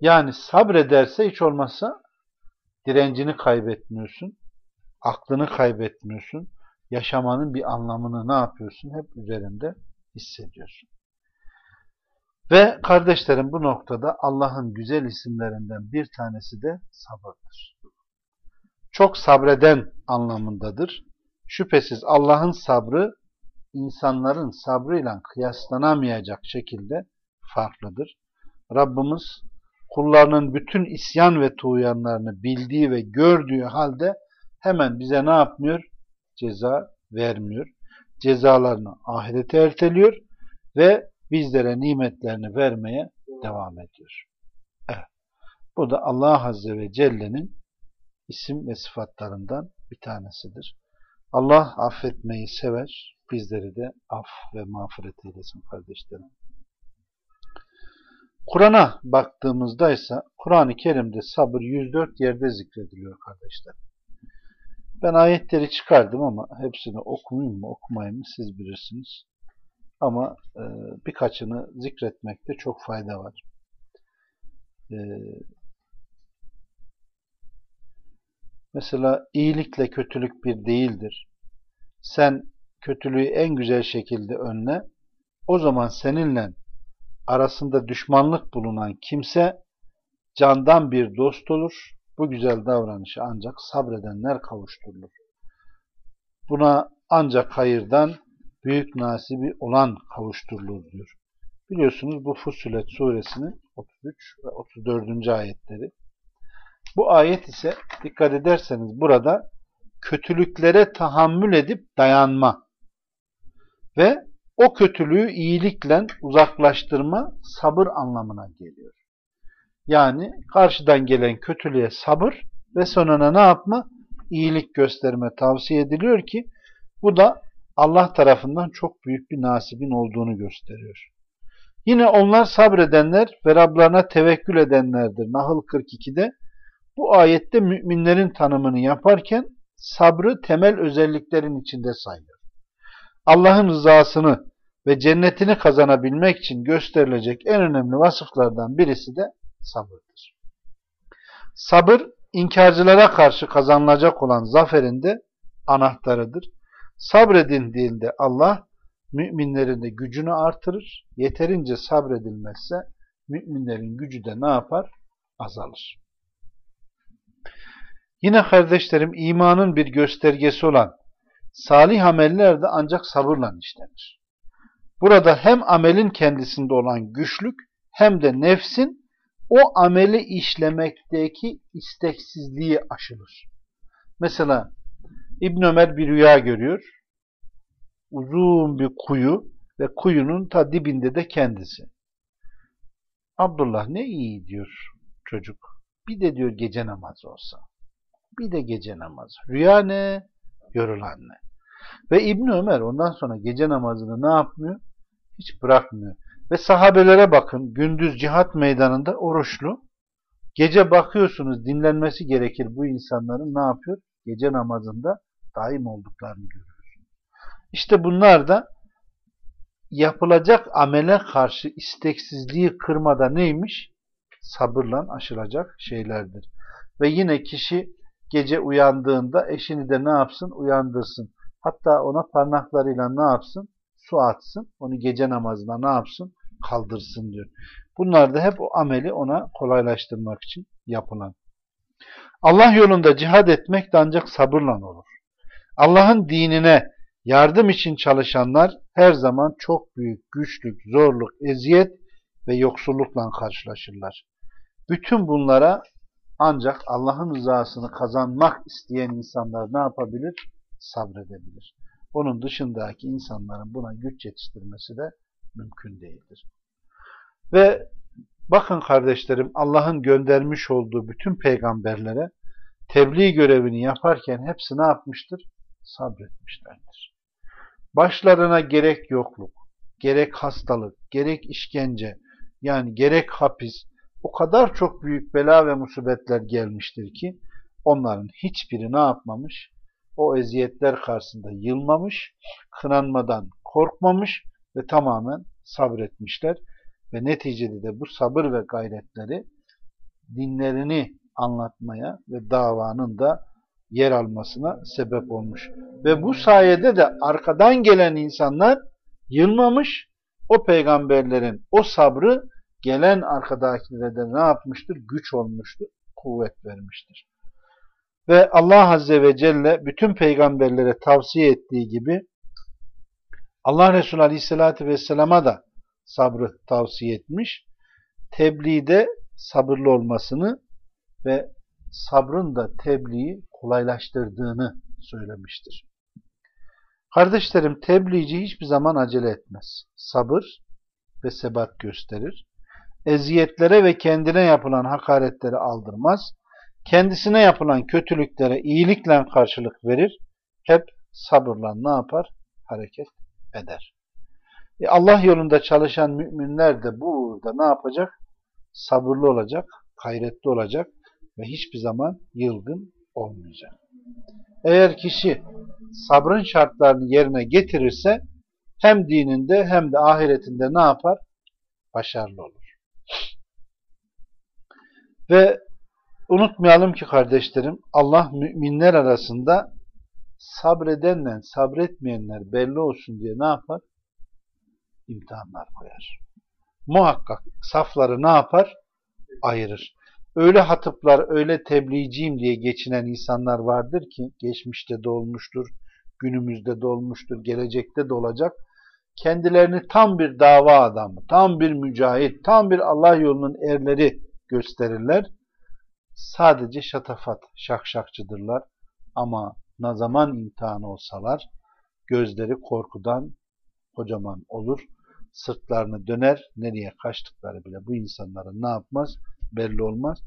Yani sabrederse hiç olmazsa direncini kaybetmiyorsun, aklını kaybetmiyorsun, yaşamanın bir anlamını ne yapıyorsun? Hep üzerinde hissediyorsun. Ve kardeşlerim bu noktada Allah'ın güzel isimlerinden bir tanesi de sabırdır. Çok sabreden anlamındadır. Şüphesiz Allah'ın sabrı insanların sabrıyla kıyaslanamayacak şekilde farklıdır. Rabbimiz kullarının bütün isyan ve tuğyanlarını bildiği ve gördüğü halde hemen bize ne yapmıyor? Ceza vermiyor. Cezalarını ahirete erteliyor ve bizlere nimetlerini vermeye devam ediyor. Evet. Bu da Allah Azze ve Celle'nin isim ve sıfatlarından bir tanesidir. Allah affetmeyi sever, bizleri de af ve mağfiret eylesin kardeşlerim. Kur'an'a baktığımızda ise Kur'an-ı Kerim'de sabır 104 yerde zikrediliyor kardeşler. Ben ayetleri çıkardım ama hepsini okumayayım mı okumayayım mı siz bilirsiniz. Ama e, birkaçını zikretmekte çok fayda var. E, mesela iyilikle kötülük bir değildir. Sen kötülüğü en güzel şekilde önle. O zaman seninle arasında düşmanlık bulunan kimse candan bir dost olur Bu güzel davranışı ancak sabredenler kavuşturulur. Buna ancak hayırdan büyük nasibi olan kavuşturulur diyor. Biliyorsunuz bu Fussilet suresinin 33 ve 34. ayetleri. Bu ayet ise dikkat ederseniz burada kötülüklere tahammül edip dayanma ve o kötülüğü iyilikle uzaklaştırma sabır anlamına geliyor. Yani karşıdan gelen kötülüğe sabır ve sonuna ne yapma? İyilik gösterme tavsiye ediliyor ki bu da Allah tarafından çok büyük bir nasibin olduğunu gösteriyor. Yine onlar sabredenler ve Rablarına tevekkül edenlerdir. Nahl 42'de bu ayette müminlerin tanımını yaparken sabrı temel özelliklerin içinde sayıyor. Allah'ın rızasını ve cennetini kazanabilmek için gösterilecek en önemli vasıflardan birisi de sabırdır. Sabır, inkarcılara karşı kazanılacak olan zaferin de anahtarıdır. Sabredildiğinde Allah müminlerin de gücünü artırır. Yeterince sabredilmezse müminlerin gücü de ne yapar? Azalır. Yine kardeşlerim imanın bir göstergesi olan salih ameller de ancak sabırla işlenir. Burada hem amelin kendisinde olan güçlük hem de nefsin o ameli işlemekteki isteksizliği aşılır. Mesela İbn Ömer bir rüya görüyor. Uzun bir kuyu ve kuyunun ta dibinde de kendisi. Abdullah ne iyi diyor çocuk. Bir de diyor gece namazı olsa. Bir de gece namazı. Rüya ne? Yorulan ne? Ve İbn Ömer ondan sonra gece namazını ne yapmıyor? Hiç bırakmıyor. Ve sahabelere bakın gündüz cihat meydanında oruçlu. Gece bakıyorsunuz dinlenmesi gerekir bu insanların ne yapıyor? Gece namazında daim olduklarını görüyoruz. İşte bunlar da yapılacak amele karşı isteksizliği kırmada neymiş? Sabırla aşılacak şeylerdir. Ve yine kişi gece uyandığında eşini de ne yapsın? Uyandırsın. Hatta ona parmaklarıyla ne yapsın? Su atsın. Onu gece namazına ne yapsın? Kaldırsın diyor. Bunlar da hep o ameli ona kolaylaştırmak için yapılan. Allah yolunda cihad etmek de ancak sabırla olur. Allah'ın dinine yardım için çalışanlar her zaman çok büyük güçlük, zorluk, eziyet ve yoksullukla karşılaşırlar. Bütün bunlara ancak Allah'ın rızasını kazanmak isteyen insanlar ne yapabilir? Sabredebilir. Onun dışındaki insanların buna güç yetiştirmesi de mümkün değildir. Ve bakın kardeşlerim Allah'ın göndermiş olduğu bütün peygamberlere tebliğ görevini yaparken hepsi ne yapmıştır? Sabretmişlerdir. Başlarına gerek yokluk, gerek hastalık, gerek işkence, yani gerek hapis, o kadar çok büyük bela ve musibetler gelmiştir ki onların hiçbiri ne yapmamış? O eziyetler karşısında yılmamış, kınanmadan korkmamış ve tamamen sabretmişler. Ve neticede de bu sabır ve gayretleri dinlerini anlatmaya ve davanın da yer almasına sebep olmuş. Ve bu sayede de arkadan gelen insanlar yılmamış, o peygamberlerin o sabrı gelen arkadakilere de ne yapmıştır? Güç olmuştur, kuvvet vermiştir. Ve Allah Azze ve Celle bütün peygamberlere tavsiye ettiği gibi Allah Resulü Aleyhisselatü Vesselam'a da sabrı tavsiye etmiş. Tebliğde sabırlı olmasını ve sabrın da tebliği kolaylaştırdığını söylemiştir. Kardeşlerim tebliğci hiçbir zaman acele etmez. Sabır ve sebat gösterir. Eziyetlere ve kendine yapılan hakaretlere aldırmaz. Kendisine yapılan kötülüklere iyilikle karşılık verir. Hep sabırla ne yapar? Hareket eder. E Allah yolunda çalışan müminler de bu uğurda ne yapacak? Sabırlı olacak, gayretli olacak ve hiçbir zaman yılgın olmayacak. Eğer kişi sabrın şartlarını yerine getirirse hem dininde hem de ahiretinde ne yapar? Başarılı olur. Ve unutmayalım ki kardeşlerim Allah müminler arasında sabredenle sabretmeyenler belli olsun diye ne yapar? İmtihanlar koyar. Muhakkak safları ne yapar? Ayırır. Öyle hatıplar, öyle tebliğciyim diye geçinen insanlar vardır ki, geçmişte de olmuştur, günümüzde de olmuştur, gelecekte de olacak. Kendilerini tam bir dava adamı, tam bir mücahit, tam bir Allah yolunun erleri gösterirler. Sadece şatafat, şakşakçıdırlar. Ama ne zaman imtihan olsalar, gözleri korkudan kocaman olur. Sırtlarını döner, nereye kaçtıkları bile bu insanların ne yapmaz belli olmaz.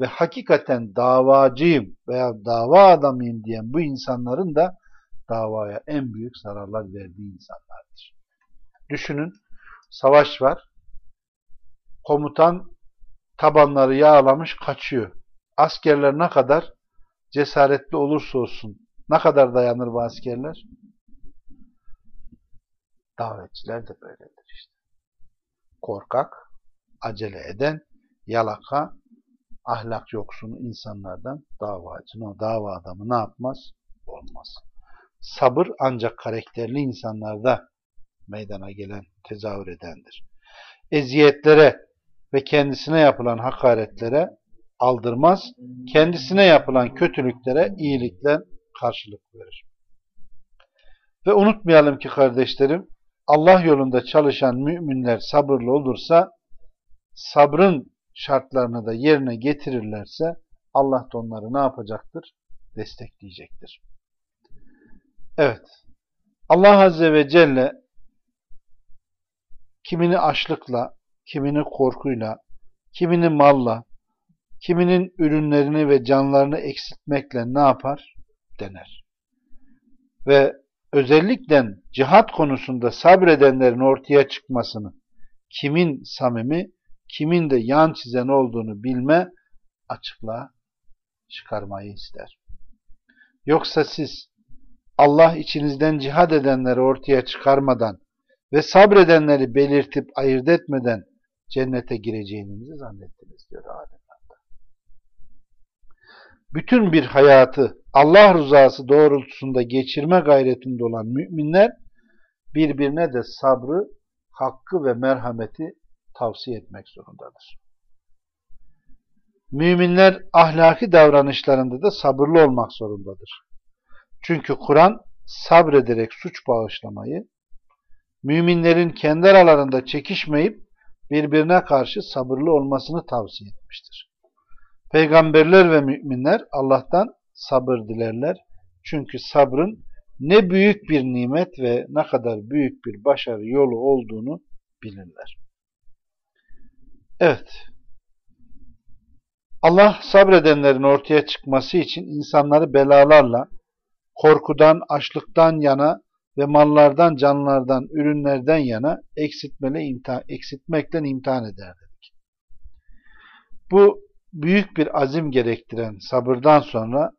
Ve hakikaten davacıyım veya dava adamıyım diyen bu insanların da davaya en büyük zararlar verdiği insanlardır. Düşünün, savaş var. Komutan tabanları yağlamış kaçıyor. Askerler ne kadar cesaretli olursa olsun ne kadar dayanır bu askerler? Davetçiler de böyledir işte. Korkak, acele eden, yalaka, ahlak yoksunu insanlardan davacı, o dava adamı ne yapmaz? Olmaz. Sabır ancak karakterli insanlarda meydana gelen, tezahür edendir. Eziyetlere ve kendisine yapılan hakaretlere aldırmaz, kendisine yapılan kötülüklere iyilikle karşılık verir. Ve unutmayalım ki kardeşlerim, Allah yolunda çalışan müminler sabırlı olursa, sabrın şartlarını da yerine getirirlerse, Allah da onları ne yapacaktır? Destekleyecektir. Evet, Allah Azze ve Celle kimini açlıkla, kimini korkuyla, kimini malla, kiminin ürünlerini ve canlarını eksiltmekle ne yapar? Dener. Ve özellikle cihat konusunda sabredenlerin ortaya çıkmasını, kimin samimi, kimin de yan çizen olduğunu bilme, açıklığa çıkarmayı ister. Yoksa siz Allah içinizden cihad edenleri ortaya çıkarmadan ve sabredenleri belirtip ayırt etmeden cennete gireceğinizi zannettiniz diyor alemlerde. Bütün bir hayatı Allah rızası doğrultusunda geçirme gayretinde olan müminler birbirine de sabrı, hakkı ve merhameti tavsiye etmek zorundadır. Müminler ahlaki davranışlarında da sabırlı olmak zorundadır. Çünkü Kur'an sabrederek suç bağışlamayı, müminlerin kendi aralarında çekişmeyip birbirine karşı sabırlı olmasını tavsiye etmiştir. Peygamberler ve müminler Allah'tan sabır dilerler. Çünkü sabrın ne büyük bir nimet ve ne kadar büyük bir başarı yolu olduğunu bilirler. Evet. Allah sabredenlerin ortaya çıkması için insanları belalarla, korkudan, açlıktan yana ve mallardan, canlardan, ürünlerden yana eksiltmele imtihan, dedik. Bu büyük bir azim gerektiren sabırdan sonra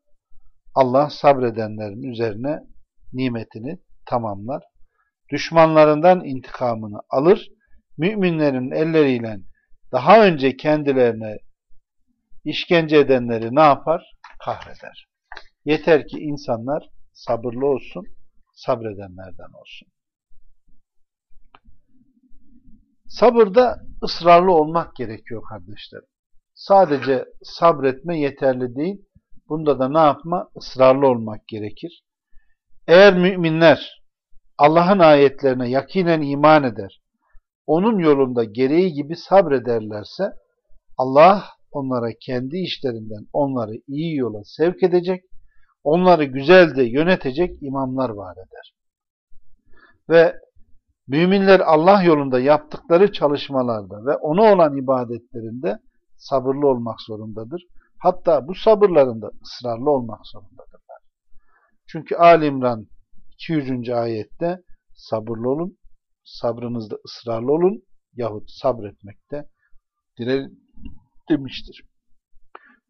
Allah sabredenlerin üzerine nimetini tamamlar. Düşmanlarından intikamını alır. Müminlerin elleriyle daha önce kendilerine işkence edenleri ne yapar? Kahreder. Yeter ki insanlar sabırlı olsun, sabredenlerden olsun. Sabırda ısrarlı olmak gerekiyor kardeşlerim. Sadece sabretme yeterli değil. Bunda da ne yapma? Israrlı olmak gerekir. Eğer müminler Allah'ın ayetlerine yakinen iman eder, onun yolunda gereği gibi sabrederlerse Allah onlara kendi işlerinden onları iyi yola sevk edecek, onları güzel de yönetecek imamlar vaat eder. Ve müminler Allah yolunda yaptıkları çalışmalarda ve ona olan ibadetlerinde sabırlı olmak zorundadır. Hatta bu sabırlarında ısrarlı olmak zorundadırlar. Çünkü Ali İmran 200. ayette sabırlı olun, sabrınızda ısrarlı olun yahut sabretmekte direnin demiştir.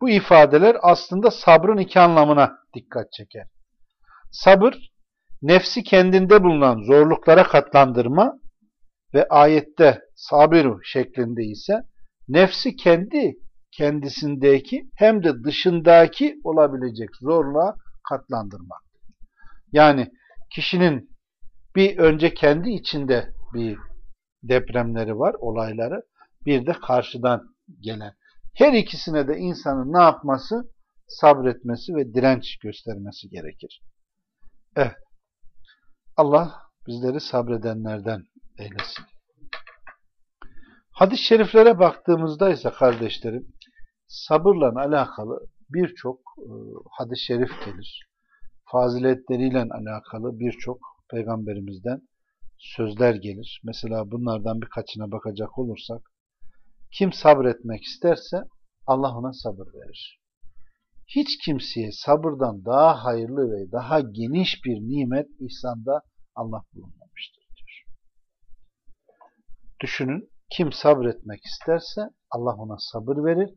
Bu ifadeler aslında sabrın iki anlamına dikkat çeker. Sabır, nefsi kendinde bulunan zorluklara katlandırma ve ayette sabiru şeklinde ise nefsi kendi kendisindeki hem de dışındaki olabilecek zorluğa katlandırmak. Yani kişinin bir önce kendi içinde bir depremleri var, olayları, bir de karşıdan gelen. Her ikisine de insanın ne yapması? Sabretmesi ve direnç göstermesi gerekir. Evet. Allah bizleri sabredenlerden eylesin. Hadis-i şeriflere baktığımızda ise kardeşlerim sabırla alakalı birçok e, hadis-i şerif gelir. Faziletleriyle alakalı birçok peygamberimizden sözler gelir. Mesela bunlardan birkaçına bakacak olursak kim sabretmek isterse Allah ona sabır verir. Hiç kimseye sabırdan daha hayırlı ve daha geniş bir nimet ihsanda Allah bulunmamıştır diyor. Düşünün kim sabretmek isterse Allah ona sabır verir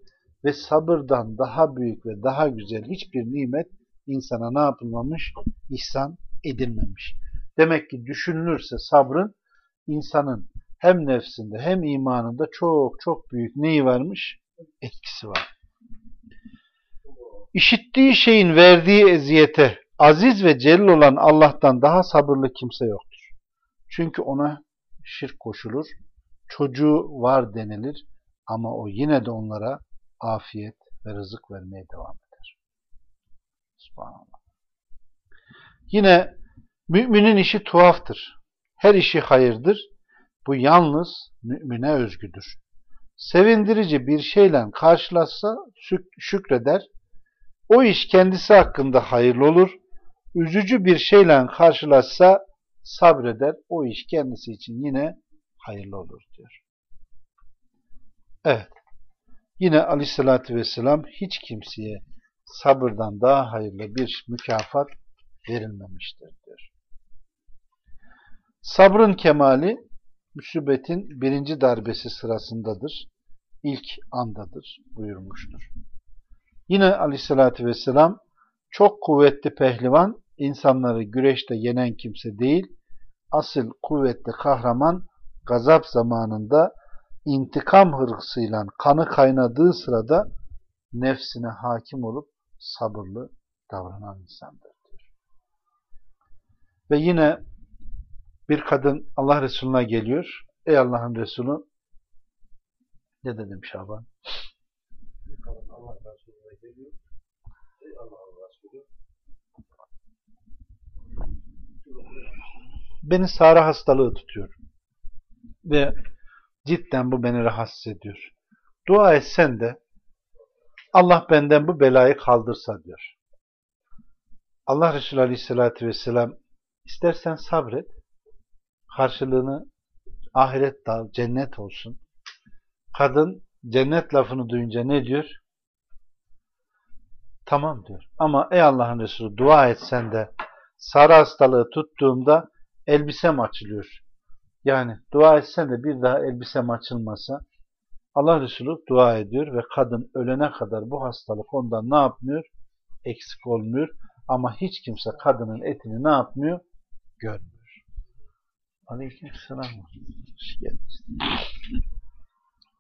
ve sabırdan daha büyük ve daha güzel hiçbir nimet insana ne yapılmamış? İhsan edilmemiş. Demek ki düşünülürse sabrın insanın hem nefsinde hem imanında çok çok büyük neyi varmış? Etkisi var. İşittiği şeyin verdiği eziyete aziz ve celil olan Allah'tan daha sabırlı kimse yoktur. Çünkü ona şirk koşulur, çocuğu var denilir ama o yine de onlara afiyet ve rızık vermeye devam eder. Subhanallah. Yine müminin işi tuhaftır. Her işi hayırdır. Bu yalnız mümine özgüdür. Sevindirici bir şeyle karşılaşsa şükreder. O iş kendisi hakkında hayırlı olur. Üzücü bir şeyle karşılaşsa sabreder. O iş kendisi için yine hayırlı olur diyor. Evet. Yine aleyhissalatü vesselam hiç kimseye sabırdan daha hayırlı bir mükafat verilmemiştir diyor. Sabrın kemali müsibetin birinci darbesi sırasındadır. İlk andadır buyurmuştur. Yine aleyhissalatü vesselam çok kuvvetli pehlivan insanları güreşte yenen kimse değil, asıl kuvvetli kahraman gazap zamanında intikam hırgısıyla kanı kaynadığı sırada nefsine hakim olup sabırlı davranan insandır. Diyor. Ve yine bir kadın Allah Resulüne geliyor. Ey Allah'ın Resulü ne dedim Şaban? Bir kadın Allah Resulüne geliyor. Ey Allah'ın Resulü beni Sara hastalığı tutuyor. Ve cidden bu beni rahatsız ediyor. Dua etsen de Allah benden bu belayı kaldırsa diyor. Allah Resulü Aleyhisselatü Vesselam istersen sabret, karşılığını ahiret dal, cennet olsun. Kadın cennet lafını duyunca ne diyor? Tamam diyor. Ama ey Allah'ın Resulü dua etsen de sarı hastalığı tuttuğumda elbisem açılıyor. Yani dua etsen de bir daha elbisem açılmasa Allah Resulü dua ediyor ve kadın ölene kadar bu hastalık ondan ne yapmıyor? Eksik olmuyor. Ama hiç kimse kadının etini ne yapmıyor? Görmüyor. Aleyküm selam.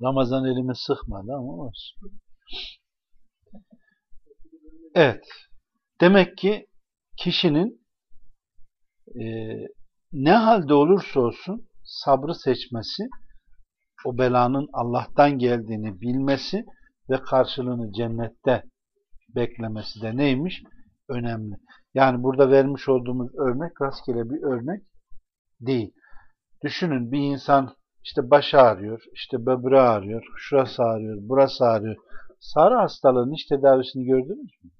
Ramazan elimi sıkmadı ama olsun. Evet. Demek ki kişinin e, ne halde olursa olsun sabrı seçmesi, o belanın Allah'tan geldiğini bilmesi ve karşılığını cennette beklemesi de neymiş? Önemli. Yani burada vermiş olduğumuz örnek rastgele bir örnek değil. Düşünün bir insan işte baş ağrıyor, işte böbreği ağrıyor, şurası ağrıyor, burası ağrıyor. Sarı hastalığın hiç tedavisini gördünüz mü?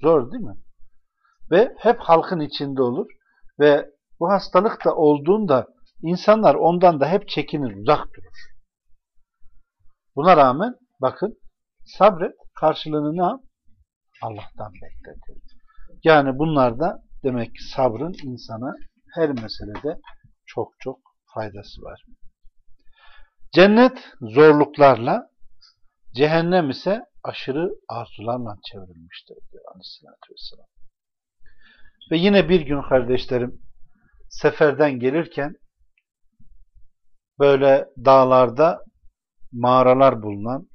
Zor değil mi? Ve hep halkın içinde olur. Ve bu hastalık da olduğunda insanlar ondan da hep çekinir, uzak durur. Buna rağmen bakın sabret, karşılığını ne yap? Allah'tan bekle Yani bunlar da demek ki sabrın insana her meselede çok çok faydası var. Cennet zorluklarla, cehennem ise aşırı arzularla çevrilmiştir diyor Aleyhisselatü Vesselam. Ve yine bir gün kardeşlerim seferden gelirken böyle dağlarda mağaralar bulunan,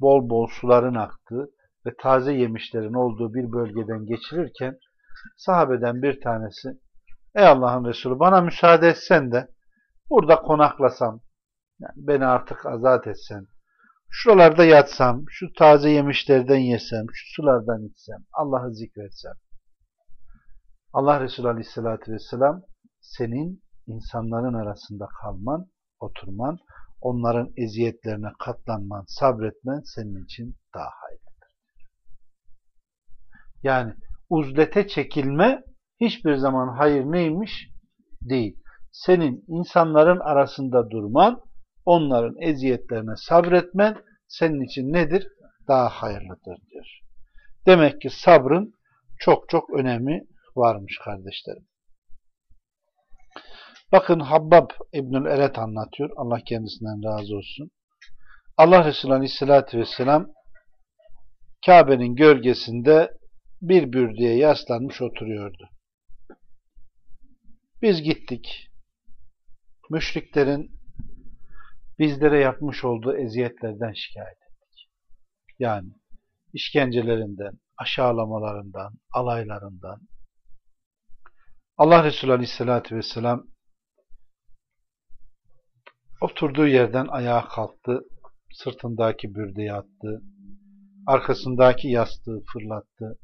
bol bol suların aktığı ve taze yemişlerin olduğu bir bölgeden geçirirken sahabeden bir tanesi Ey Allah'ın Resulü bana müsaade etsen de burada konaklasam, yani beni artık azat etsen, şuralarda yatsam, şu taze yemişlerden yesem, şu sulardan içsem, Allah'ı zikretsem. Allah Resulü Aleyhisselatü Vesselam senin insanların arasında kalman, oturman, onların eziyetlerine katlanman, sabretmen senin için daha hayırlıdır. Yani uzlete çekilme hiçbir zaman hayır neymiş? Değil. Senin insanların arasında durman, onların eziyetlerine sabretmen senin için nedir? Daha hayırlıdır diyor. Demek ki sabrın çok çok önemi varmış kardeşlerim. Bakın Habbab İbnül Eret anlatıyor. Allah kendisinden razı olsun. Allah Resulü Aleyhisselatü Vesselam Kabe'nin gölgesinde bir bürdüye yaslanmış oturuyordu. Biz gittik. Müşriklerin bizlere yapmış olduğu eziyetlerden şikayet ettik. Yani işkencelerinden, aşağılamalarından, alaylarından. Allah Resulü Aleyhisselatü Vesselam oturduğu yerden ayağa kalktı, sırtındaki bürdeyi attı, arkasındaki yastığı fırlattı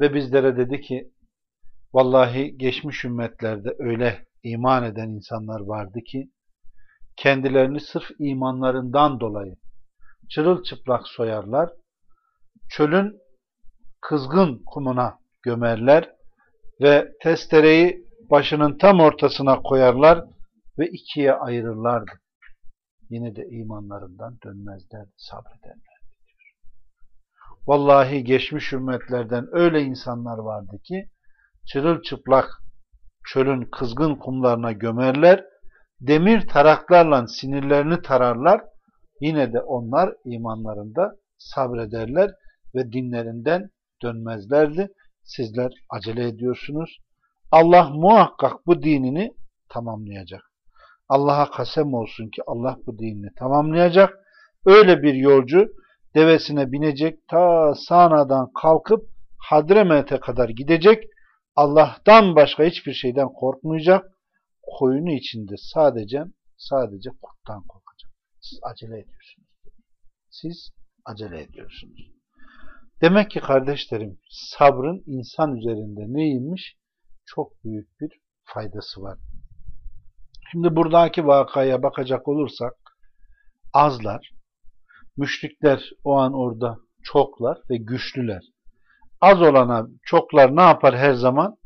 ve bizlere dedi ki, vallahi geçmiş ümmetlerde öyle iman eden insanlar vardı ki, kendilerini sırf imanlarından dolayı çırılçıplak soyarlar, çölün kızgın kumuna gömerler ve testereyi başının tam ortasına koyarlar ve ikiye ayırırlardı. Yine de imanlarından dönmezlerdi, sabrederlerdi diyor. Vallahi geçmiş ümmetlerden öyle insanlar vardı ki çırılçıplak çölün kızgın kumlarına gömerler, demir taraklarla sinirlerini tararlar, yine de onlar imanlarında sabrederler ve dinlerinden dönmezlerdi. Sizler acele ediyorsunuz. Allah muhakkak bu dinini tamamlayacak. Allah'a kasem olsun ki Allah bu dinini tamamlayacak. Öyle bir yolcu devesine binecek, ta Sana'dan kalkıp Hadremet'e kadar gidecek. Allah'tan başka hiçbir şeyden korkmayacak. Koyunu içinde sadece sadece kurttan korkacak. Siz acele ediyorsunuz. Siz acele ediyorsunuz. Demek ki kardeşlerim sabrın insan üzerinde neymiş? Çok büyük bir faydası var. Şimdi buradaki vakaya bakacak olursak azlar, müşrikler o an orada çoklar ve güçlüler. Az olana çoklar ne yapar her zaman?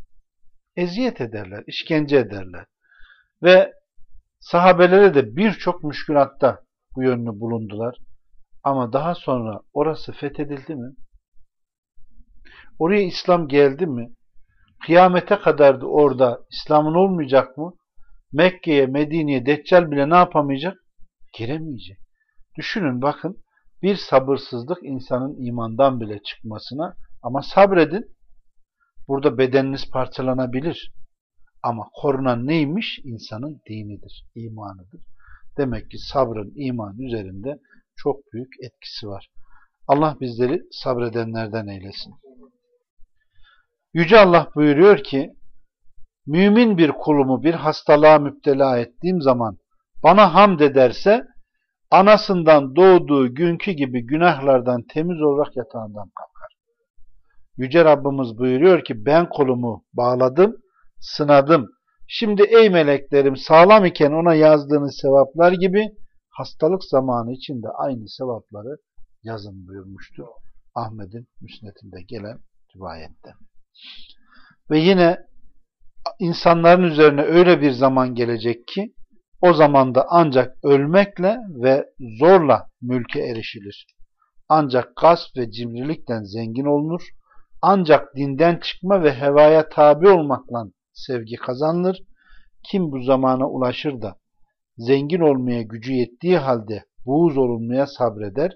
Eziyet ederler, işkence ederler. Ve sahabelere de birçok müşkülatta bu yönünü bulundular. Ama daha sonra orası fethedildi mi? Oraya İslam geldi mi? Kıyamete kadardı orada İslam'ın olmayacak mı? Mekke'ye, Medine'ye Deccal bile ne yapamayacak? Giremeyecek. Düşünün bakın bir sabırsızlık insanın imandan bile çıkmasına ama sabredin. Burada bedeniniz parçalanabilir. Ama korunan neymiş? İnsanın dinidir, imanıdır. Demek ki sabrın iman üzerinde çok büyük etkisi var. Allah bizleri sabredenlerden eylesin. Yüce Allah buyuruyor ki mümin bir kulumu bir hastalığa müptela ettiğim zaman bana hamd ederse anasından doğduğu günkü gibi günahlardan temiz olarak yatağından kalkar. Yüce Rabbimiz buyuruyor ki ben kolumu bağladım, sınadım. Şimdi ey meleklerim sağlam iken ona yazdığınız sevaplar gibi hastalık zamanı içinde aynı sevapları yazın buyurmuştur. Ahmet'in müsnetinde gelen rivayette. Ve yine insanların üzerine öyle bir zaman gelecek ki o zamanda ancak ölmekle ve zorla mülke erişilir. Ancak gasp ve cimrilikten zengin olunur. Ancak dinden çıkma ve hevaya tabi olmakla sevgi kazanılır. Kim bu zamana ulaşır da zengin olmaya gücü yettiği halde buğuz olunmaya sabreder,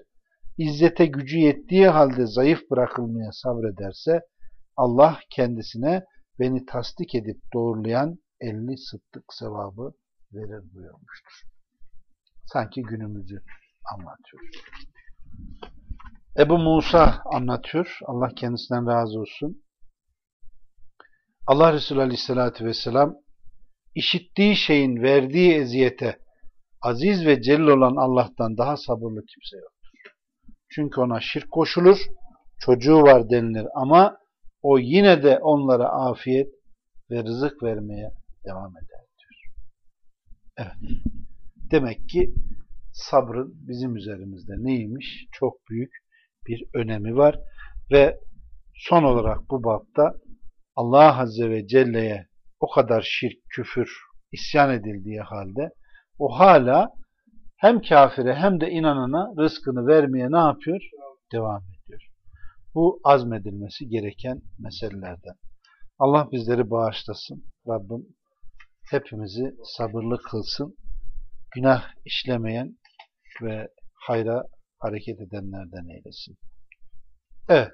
izzete gücü yettiği halde zayıf bırakılmaya sabrederse Allah kendisine beni tasdik edip doğrulayan elli sıddık sevabı verir buyurmuştur. Sanki günümüzü anlatıyor. Ebu Musa anlatıyor. Allah kendisinden razı olsun. Allah Resulü Aleyhisselatü Vesselam işittiği şeyin verdiği eziyete aziz ve celil olan Allah'tan daha sabırlı kimse yoktur. Çünkü ona şirk koşulur, çocuğu var denilir ama o yine de onlara afiyet ve rızık vermeye devam eder diyor. Evet. Demek ki sabrın bizim üzerimizde neymiş? Çok büyük bir önemi var ve son olarak bu bapta Allah Azze ve Celle'ye o kadar şirk, küfür, isyan edildiği halde o hala hem kafire hem de inanana rızkını vermeye ne yapıyor? Devam ediyor. Bu azmedilmesi gereken meselelerden. Allah bizleri bağışlasın. Rabbim hepimizi sabırlı kılsın. Günah işlemeyen ve hayra hareket edenlerden eylesin. Evet.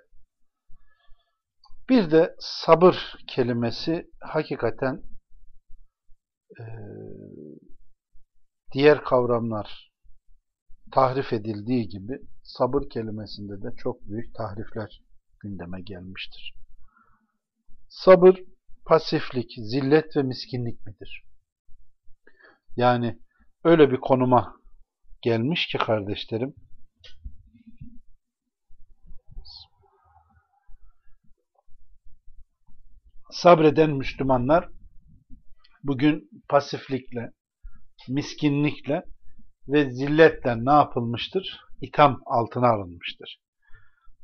Bir de sabır kelimesi hakikaten e, diğer kavramlar tahrif edildiği gibi sabır kelimesinde de çok büyük tahrifler gündeme gelmiştir. Sabır pasiflik, zillet ve miskinlik midir? Yani öyle bir konuma gelmiş ki kardeşlerim sabreden Müslümanlar bugün pasiflikle, miskinlikle ve zilletle ne yapılmıştır? İtham altına alınmıştır.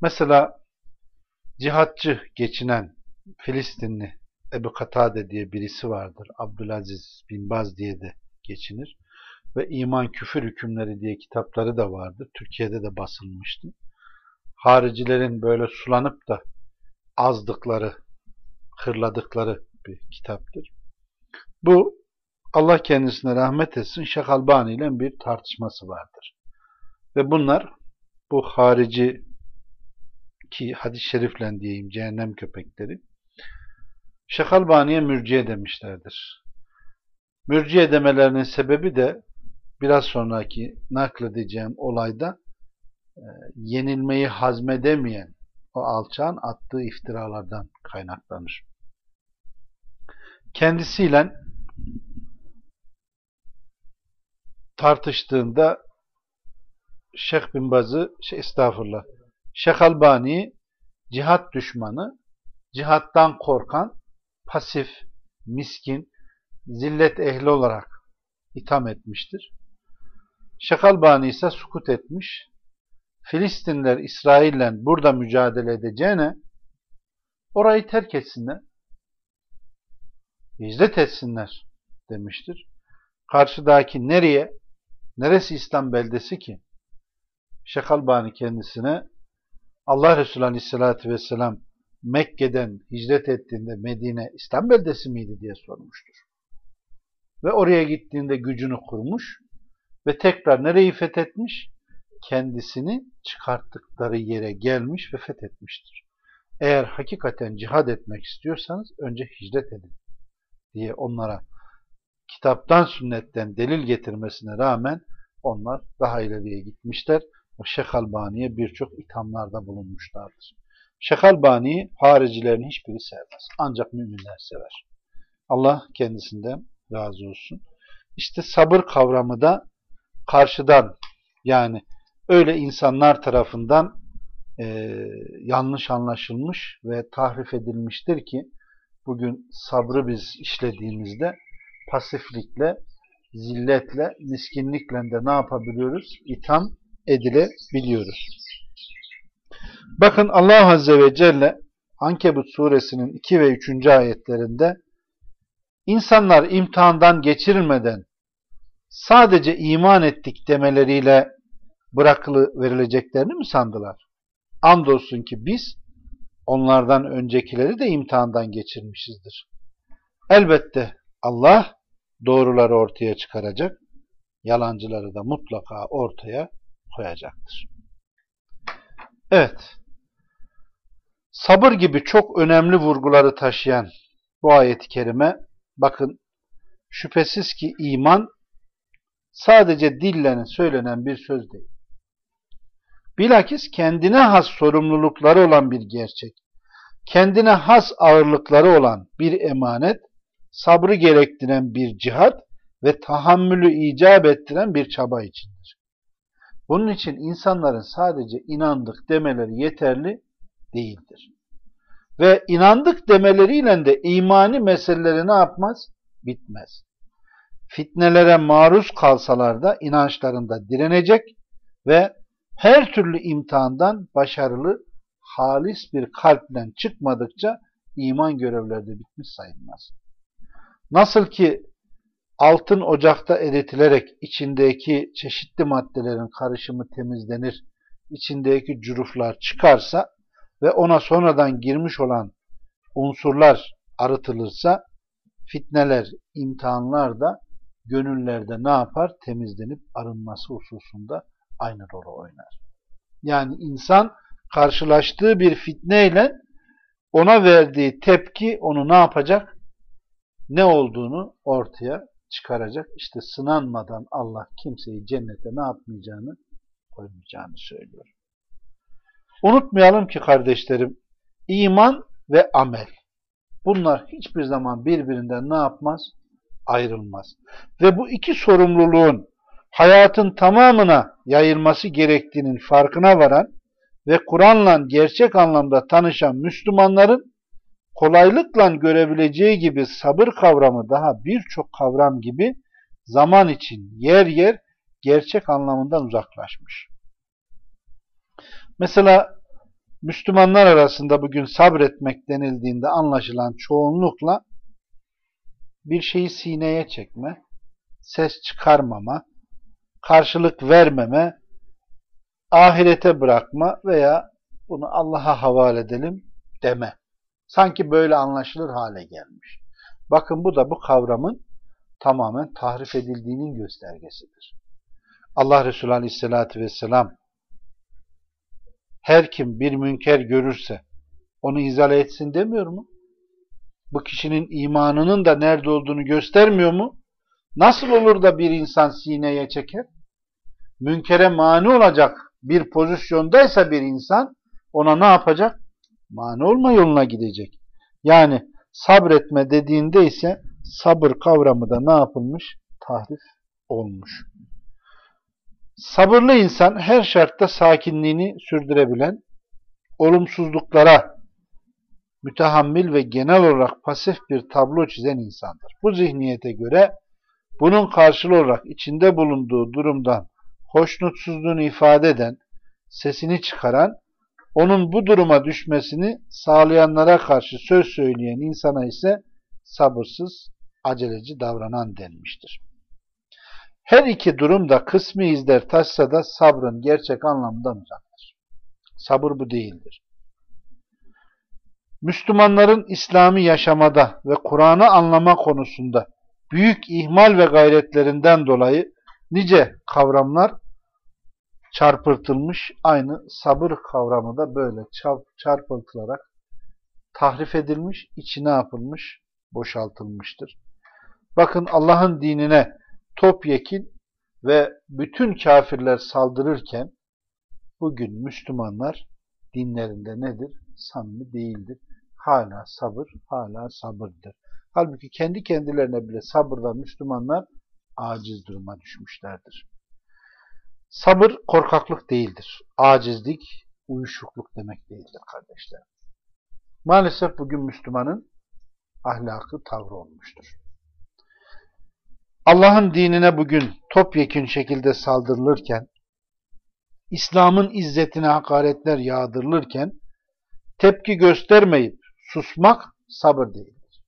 Mesela cihatçı geçinen Filistinli Ebu Katade diye birisi vardır. Abdülaziz bin Baz diye de geçinir. Ve İman Küfür Hükümleri diye kitapları da vardır. Türkiye'de de basılmıştı. Haricilerin böyle sulanıp da azdıkları, hırladıkları bir kitaptır. Bu Allah kendisine rahmet etsin Şakalbani ile bir tartışması vardır. Ve bunlar bu harici ki hadis-i şerifle diyeyim cehennem köpekleri Şakalbani'ye mürciye demişlerdir. Mürciye demelerinin sebebi de biraz sonraki nakledeceğim olayda e, yenilmeyi hazmedemeyen o alçağın attığı iftiralardan kaynaklanır. Kendisiyle tartıştığında Şeyh bin Bazı, şey, estağfurullah, Şeyh Albani cihat düşmanı, cihattan korkan, pasif, miskin, zillet ehli olarak itham etmiştir. Şeyh Albani ise sukut etmiş. Filistinler İsrail'le burada mücadele edeceğine orayı terk etsinler. Hicret etsinler demiştir. Karşıdaki nereye? Neresi İslam beldesi ki? Şeyh Albani kendisine Allah Resulü Aleyhisselatü Vesselam Mekke'den hicret ettiğinde Medine İslam beldesi miydi diye sormuştur. Ve oraya gittiğinde gücünü kurmuş ve tekrar nereyi fethetmiş? Kendisini çıkarttıkları yere gelmiş ve fethetmiştir. Eğer hakikaten cihad etmek istiyorsanız önce hicret edin diye onlara kitaptan sünnetten delil getirmesine rağmen onlar daha ileriye gitmişler ve Şeyh Albani'ye birçok ithamlarda bulunmuşlardır. Şeyh Albani'yi haricilerin hiçbiri sevmez. Ancak müminler sever. Allah kendisinden razı olsun. İşte sabır kavramı da karşıdan yani öyle insanlar tarafından e, yanlış anlaşılmış ve tahrif edilmiştir ki bugün sabrı biz işlediğimizde pasiflikle, zilletle, miskinlikle de ne yapabiliyoruz? İtham edilebiliyoruz. Bakın Allah Azze ve Celle Ankebut suresinin 2 ve 3. ayetlerinde insanlar imtihandan geçirilmeden sadece iman ettik demeleriyle bırakılı verileceklerini mi sandılar? Andolsun ki biz onlardan öncekileri de imtihandan geçirmişizdir. Elbette Allah doğruları ortaya çıkaracak, yalancıları da mutlaka ortaya koyacaktır. Evet, sabır gibi çok önemli vurguları taşıyan bu ayet-i kerime, bakın şüphesiz ki iman sadece dille söylenen bir söz değil. Bilakis kendine has sorumlulukları olan bir gerçek, kendine has ağırlıkları olan bir emanet, sabrı gerektiren bir cihat ve tahammülü icap ettiren bir çaba içindir. Bunun için insanların sadece inandık demeleri yeterli değildir. Ve inandık demeleriyle de imani meseleleri ne yapmaz? Bitmez. Fitnelere maruz kalsalar da inançlarında direnecek ve her türlü imtihandan başarılı, halis bir kalpten çıkmadıkça iman görevleri bitmiş sayılmaz. Nasıl ki altın ocakta eritilerek içindeki çeşitli maddelerin karışımı temizlenir, içindeki cüruflar çıkarsa ve ona sonradan girmiş olan unsurlar arıtılırsa fitneler, imtihanlar da gönüllerde ne yapar? Temizlenip arınması hususunda aynı rol oynar. Yani insan karşılaştığı bir fitneyle ona verdiği tepki onu ne yapacak? Ne olduğunu ortaya çıkaracak. İşte sınanmadan Allah kimseyi cennete ne yapmayacağını koymayacağını söylüyor. Unutmayalım ki kardeşlerim iman ve amel bunlar hiçbir zaman birbirinden ne yapmaz? Ayrılmaz. Ve bu iki sorumluluğun hayatın tamamına yayılması gerektiğinin farkına varan ve Kur'an'la gerçek anlamda tanışan Müslümanların kolaylıkla görebileceği gibi sabır kavramı daha birçok kavram gibi zaman için yer yer gerçek anlamından uzaklaşmış. Mesela Müslümanlar arasında bugün sabretmek denildiğinde anlaşılan çoğunlukla bir şeyi sineye çekme, ses çıkarmama, karşılık vermeme, ahirete bırakma veya bunu Allah'a havale edelim deme. Sanki böyle anlaşılır hale gelmiş. Bakın bu da bu kavramın tamamen tahrif edildiğinin göstergesidir. Allah Resulü Aleyhisselatü Vesselam her kim bir münker görürse onu izale etsin demiyor mu? Bu kişinin imanının da nerede olduğunu göstermiyor mu? Nasıl olur da bir insan sineye çeker? Münkere mani olacak bir pozisyondaysa bir insan ona ne yapacak? Mani olma yoluna gidecek. Yani sabretme dediğinde ise sabır kavramı da ne yapılmış? Tahrif olmuş. Sabırlı insan her şartta sakinliğini sürdürebilen, olumsuzluklara mütehammil ve genel olarak pasif bir tablo çizen insandır. Bu zihniyete göre bunun karşılığı olarak içinde bulunduğu durumdan hoşnutsuzluğunu ifade eden, sesini çıkaran, onun bu duruma düşmesini sağlayanlara karşı söz söyleyen insana ise sabırsız, aceleci davranan denmiştir. Her iki durum da kısmi izler taşsa da sabrın gerçek anlamından uzaktır. Sabır bu değildir. Müslümanların İslami yaşamada ve Kur'an'ı anlama konusunda büyük ihmal ve gayretlerinden dolayı nice kavramlar çarpıtılmış. Aynı sabır kavramı da böyle çarpıtılarak tahrif edilmiş, içine yapılmış, boşaltılmıştır. Bakın Allah'ın dinine topyekin ve bütün kafirler saldırırken bugün Müslümanlar dinlerinde nedir? Samimi değildir. Hala sabır, hala sabırdır. Halbuki kendi kendilerine bile sabırla Müslümanlar aciz duruma düşmüşlerdir. Sabır korkaklık değildir. Acizlik, uyuşukluk demek değildir kardeşler. Maalesef bugün Müslümanın ahlakı tavrı olmuştur. Allah'ın dinine bugün topyekün şekilde saldırılırken, İslam'ın izzetine hakaretler yağdırılırken, tepki göstermeyip susmak sabır değildir.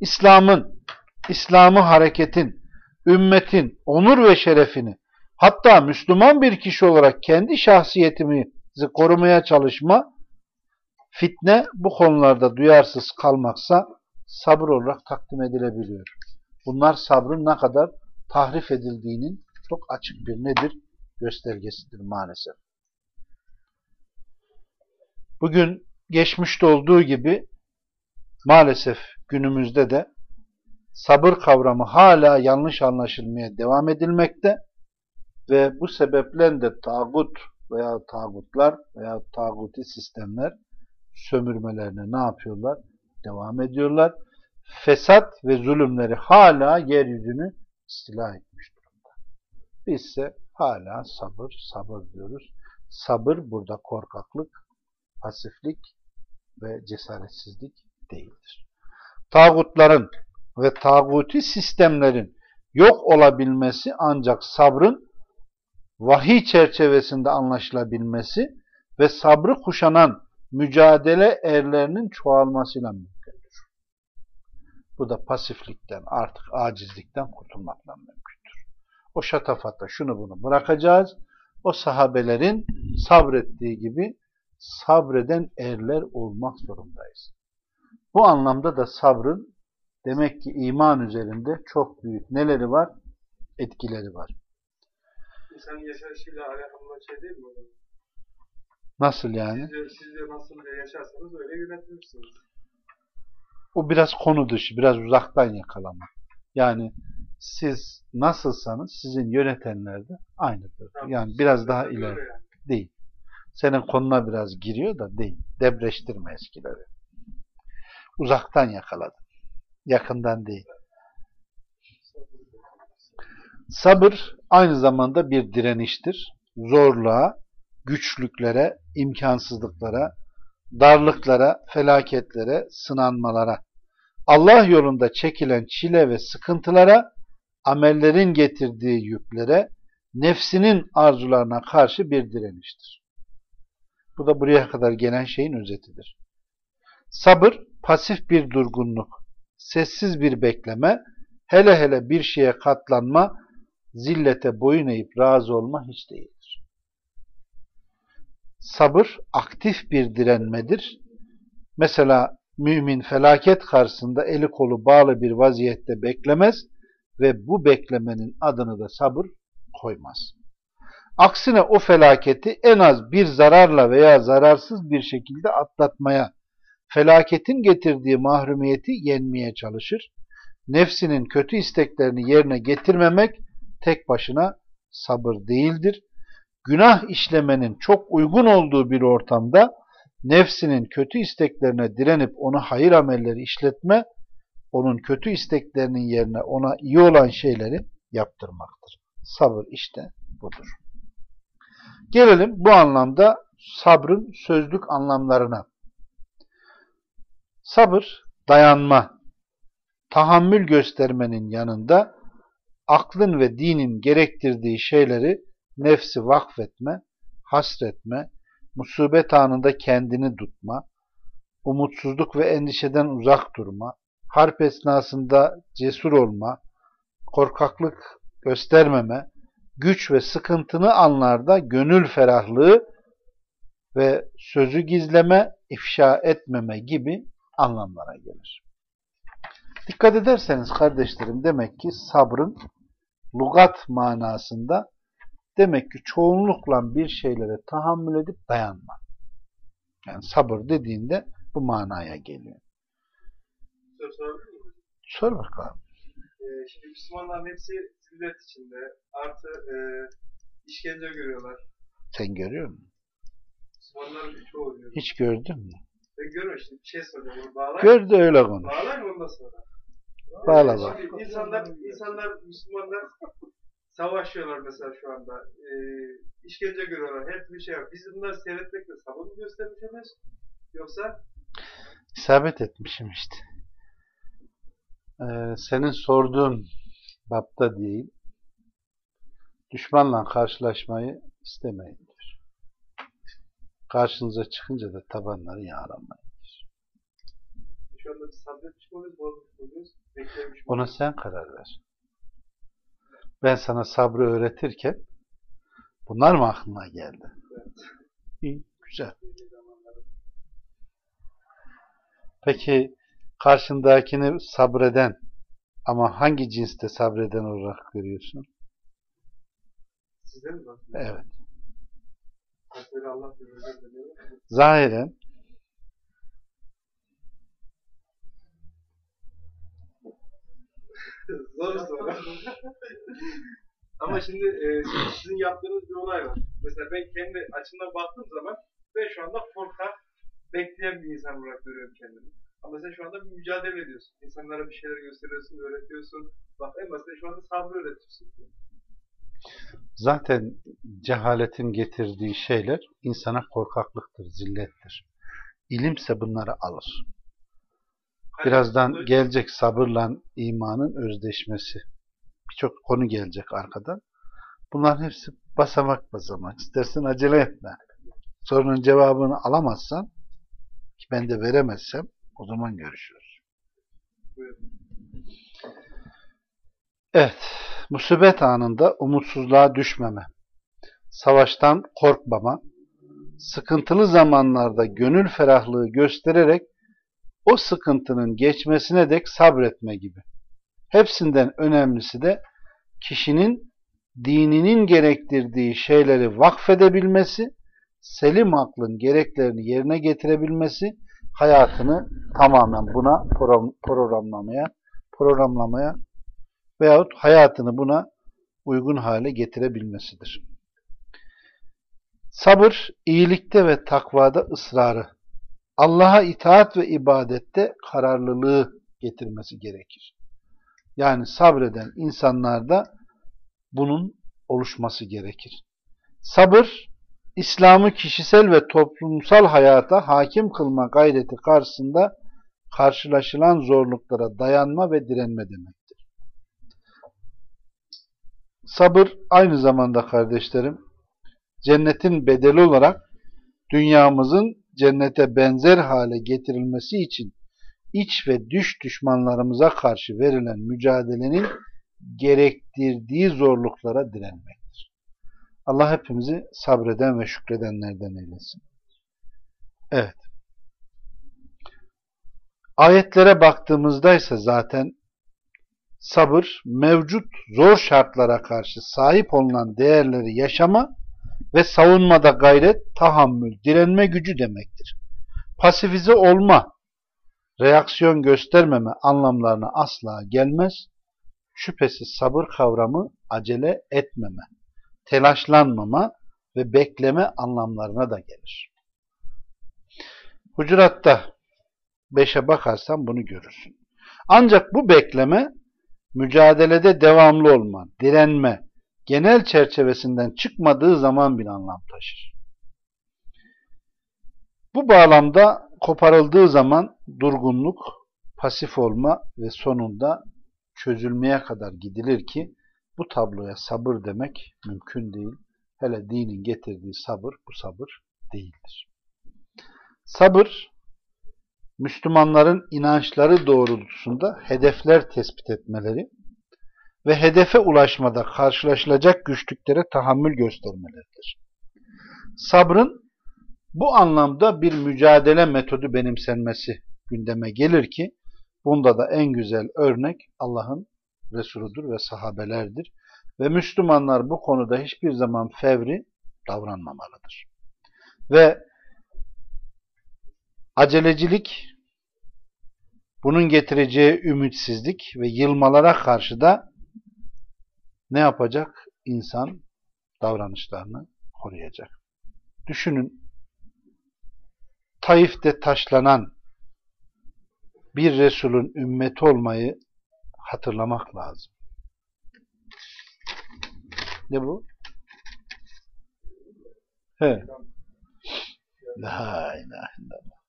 İslam'ın, İslam'ı hareketin, ümmetin onur ve şerefini, hatta Müslüman bir kişi olarak kendi şahsiyetimizi korumaya çalışma, fitne bu konularda duyarsız kalmaksa sabır olarak takdim edilebiliyor. Bunlar sabrın ne kadar tahrif edildiğinin çok açık bir nedir? Göstergesidir maalesef. Bugün geçmişte olduğu gibi maalesef günümüzde de sabır kavramı hala yanlış anlaşılmaya devam edilmekte ve bu sebeple de tağut veya tağutlar veya tağuti sistemler sömürmelerine ne yapıyorlar? Devam ediyorlar fesat ve zulümleri hala yeryüzünü istila etmiş durumda. Biz ise hala sabır, sabır diyoruz. Sabır burada korkaklık, pasiflik ve cesaretsizlik değildir. Tağutların ve tağuti sistemlerin yok olabilmesi ancak sabrın vahiy çerçevesinde anlaşılabilmesi ve sabrı kuşanan mücadele erlerinin çoğalmasıyla mümkündür. Bu da pasiflikten, artık acizlikten kurtulmakla mümkündür. O şatafatta şunu bunu bırakacağız. O sahabelerin sabrettiği gibi sabreden erler olmak zorundayız. Bu anlamda da sabrın demek ki iman üzerinde çok büyük neleri var? Etkileri var. İnsanın yaşayışıyla alakalı şey değil mi? hocam? Nasıl yani? Siz de, siz de nasıl yaşarsanız öyle yönetilirsiniz. O biraz konu dışı, biraz uzaktan yakalama. Yani siz nasılsanız sizin yönetenler de aynıdır. Yani biraz daha ileri yani. değil. Senin konuna biraz giriyor da değil. Debreştirme eskileri. Uzaktan yakaladım. Yakından değil. Sabır aynı zamanda bir direniştir. Zorluğa, güçlüklere, imkansızlıklara, darlıklara, felaketlere, sınanmalara, Allah yolunda çekilen çile ve sıkıntılara, amellerin getirdiği yüklere, nefsinin arzularına karşı bir direniştir. Bu da buraya kadar gelen şeyin özetidir. Sabır, pasif bir durgunluk, sessiz bir bekleme, hele hele bir şeye katlanma, zillete boyun eğip razı olma hiç değildir. Sabır aktif bir direnmedir. Mesela mümin felaket karşısında eli kolu bağlı bir vaziyette beklemez ve bu beklemenin adını da sabır koymaz. Aksine o felaketi en az bir zararla veya zararsız bir şekilde atlatmaya, felaketin getirdiği mahrumiyeti yenmeye çalışır. Nefsinin kötü isteklerini yerine getirmemek tek başına sabır değildir. Günah işlemenin çok uygun olduğu bir ortamda nefsinin kötü isteklerine direnip onu hayır amelleri işletme, onun kötü isteklerinin yerine ona iyi olan şeyleri yaptırmaktır. Sabır işte budur. Gelelim bu anlamda sabrın sözlük anlamlarına. Sabır, dayanma, tahammül göstermenin yanında aklın ve dinin gerektirdiği şeyleri nefsi vakfetme, hasretme, musibet anında kendini tutma, umutsuzluk ve endişeden uzak durma, harp esnasında cesur olma, korkaklık göstermeme, güç ve sıkıntını anlarda gönül ferahlığı ve sözü gizleme, ifşa etmeme gibi anlamlara gelir. Dikkat ederseniz kardeşlerim demek ki sabrın lugat manasında demek ki çoğunlukla bir şeylere tahammül edip dayanma. Yani sabır dediğinde bu manaya geliyor. Sor bakalım. Ee, şimdi Müslümanların hepsi zillet içinde. Artı e, işkence görüyorlar. Sen görüyor musun? Müslümanların çoğu diyor. Hiç gördün mü? Ben şimdi bir şey soruyorum. Bağlar. Gör de öyle konuş. Bağlar mı ondan sonra? Bağla bak. Şimdi insanlar, insanlar, Müslümanlar savaşıyorlar mesela şu anda. Ee, işkence görüyorlar. Her türlü şey var. Biz bunları seyretmekle sabır mı göstermişiz? Yoksa İsabet etmişim işte. Ee, senin sorduğun bapta diyeyim. Düşmanla karşılaşmayı istemeyin diyor. Karşınıza çıkınca da tabanları yağlamayın. şu anda mi oluyoruz, bozmuş mu oluyoruz, Ona sen karar ver. Ben sana sabrı öğretirken bunlar mı aklına geldi? İyi, güzel. Peki karşındakini sabreden ama hangi cinste sabreden olarak görüyorsun? Sizden mi? Evet. Zahiren Zor soru. Ama şimdi e, sizin yaptığınız bir olay var. Mesela ben kendi açımdan baktığım zaman ben şu anda korkak, bekleyen bir insan olarak görüyorum kendimi. Ama sen şu anda bir mücadele ediyorsun. İnsanlara bir şeyler gösteriyorsun, öğretiyorsun. Bak en basında şu anda sabrı öğretiyorsun. Zaten cehaletin getirdiği şeyler insana korkaklıktır, zillettir. İlimse bunları alır. Birazdan gelecek sabırla imanın özdeşmesi. Birçok konu gelecek arkadan. Bunların hepsi basamak basamak. İstersen acele etme. Sorunun cevabını alamazsan ki ben de veremezsem o zaman görüşürüz. Evet. Musibet anında umutsuzluğa düşmeme, savaştan korkmama, sıkıntılı zamanlarda gönül ferahlığı göstererek o sıkıntının geçmesine dek sabretme gibi. Hepsinden önemlisi de kişinin dininin gerektirdiği şeyleri vakfedebilmesi, selim aklın gereklerini yerine getirebilmesi, hayatını tamamen buna programlamaya, programlamaya veyahut hayatını buna uygun hale getirebilmesidir. Sabır, iyilikte ve takvada ısrarı, Allah'a itaat ve ibadette kararlılığı getirmesi gerekir. Yani sabreden insanlarda bunun oluşması gerekir. Sabır, İslam'ı kişisel ve toplumsal hayata hakim kılma gayreti karşısında karşılaşılan zorluklara dayanma ve direnme demektir. Sabır aynı zamanda kardeşlerim, cennetin bedeli olarak dünyamızın cennete benzer hale getirilmesi için iç ve dış düşmanlarımıza karşı verilen mücadelenin gerektirdiği zorluklara direnmektir. Allah hepimizi sabreden ve şükredenlerden eylesin. Evet. Ayetlere baktığımızda ise zaten sabır mevcut zor şartlara karşı sahip olunan değerleri yaşama ve savunmada gayret, tahammül, direnme gücü demektir. Pasifize olma, reaksiyon göstermeme anlamlarına asla gelmez. Şüphesiz sabır kavramı acele etmeme, telaşlanmama ve bekleme anlamlarına da gelir. Hucurat'ta beşe bakarsan bunu görürsün. Ancak bu bekleme mücadelede devamlı olma, direnme, genel çerçevesinden çıkmadığı zaman bir anlam taşır. Bu bağlamda koparıldığı zaman durgunluk, pasif olma ve sonunda çözülmeye kadar gidilir ki bu tabloya sabır demek mümkün değil. Hele dinin getirdiği sabır bu sabır değildir. Sabır, Müslümanların inançları doğrultusunda hedefler tespit etmeleri, ve hedefe ulaşmada karşılaşılacak güçlüklere tahammül göstermeleridir. Sabrın bu anlamda bir mücadele metodu benimsenmesi gündeme gelir ki bunda da en güzel örnek Allah'ın Resuludur ve sahabelerdir. Ve Müslümanlar bu konuda hiçbir zaman fevri davranmamalıdır. Ve acelecilik, bunun getireceği ümitsizlik ve yılmalara karşı da ne yapacak? İnsan davranışlarını koruyacak. Düşünün, Taif'te taşlanan bir Resulün ümmeti olmayı hatırlamak lazım. Ne bu? He. La ilahe illallah.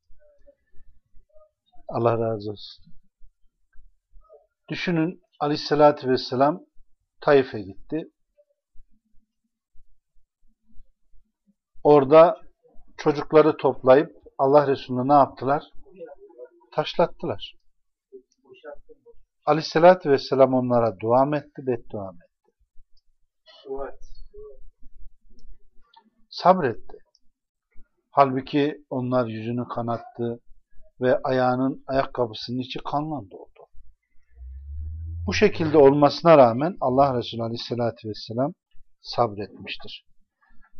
Allah razı olsun. Düşünün aleyhissalatü vesselam Taif'e gitti. Orada çocukları toplayıp Allah Resulü'nü ne yaptılar? Taşlattılar. Aleyhissalatü vesselam onlara dua etti, beddua mı etti? Sabretti. Halbuki onlar yüzünü kanattı ve ayağının ayakkabısının içi kanla doldu. Bu şekilde olmasına rağmen Allah Resulü Aleyhisselatü Vesselam sabretmiştir.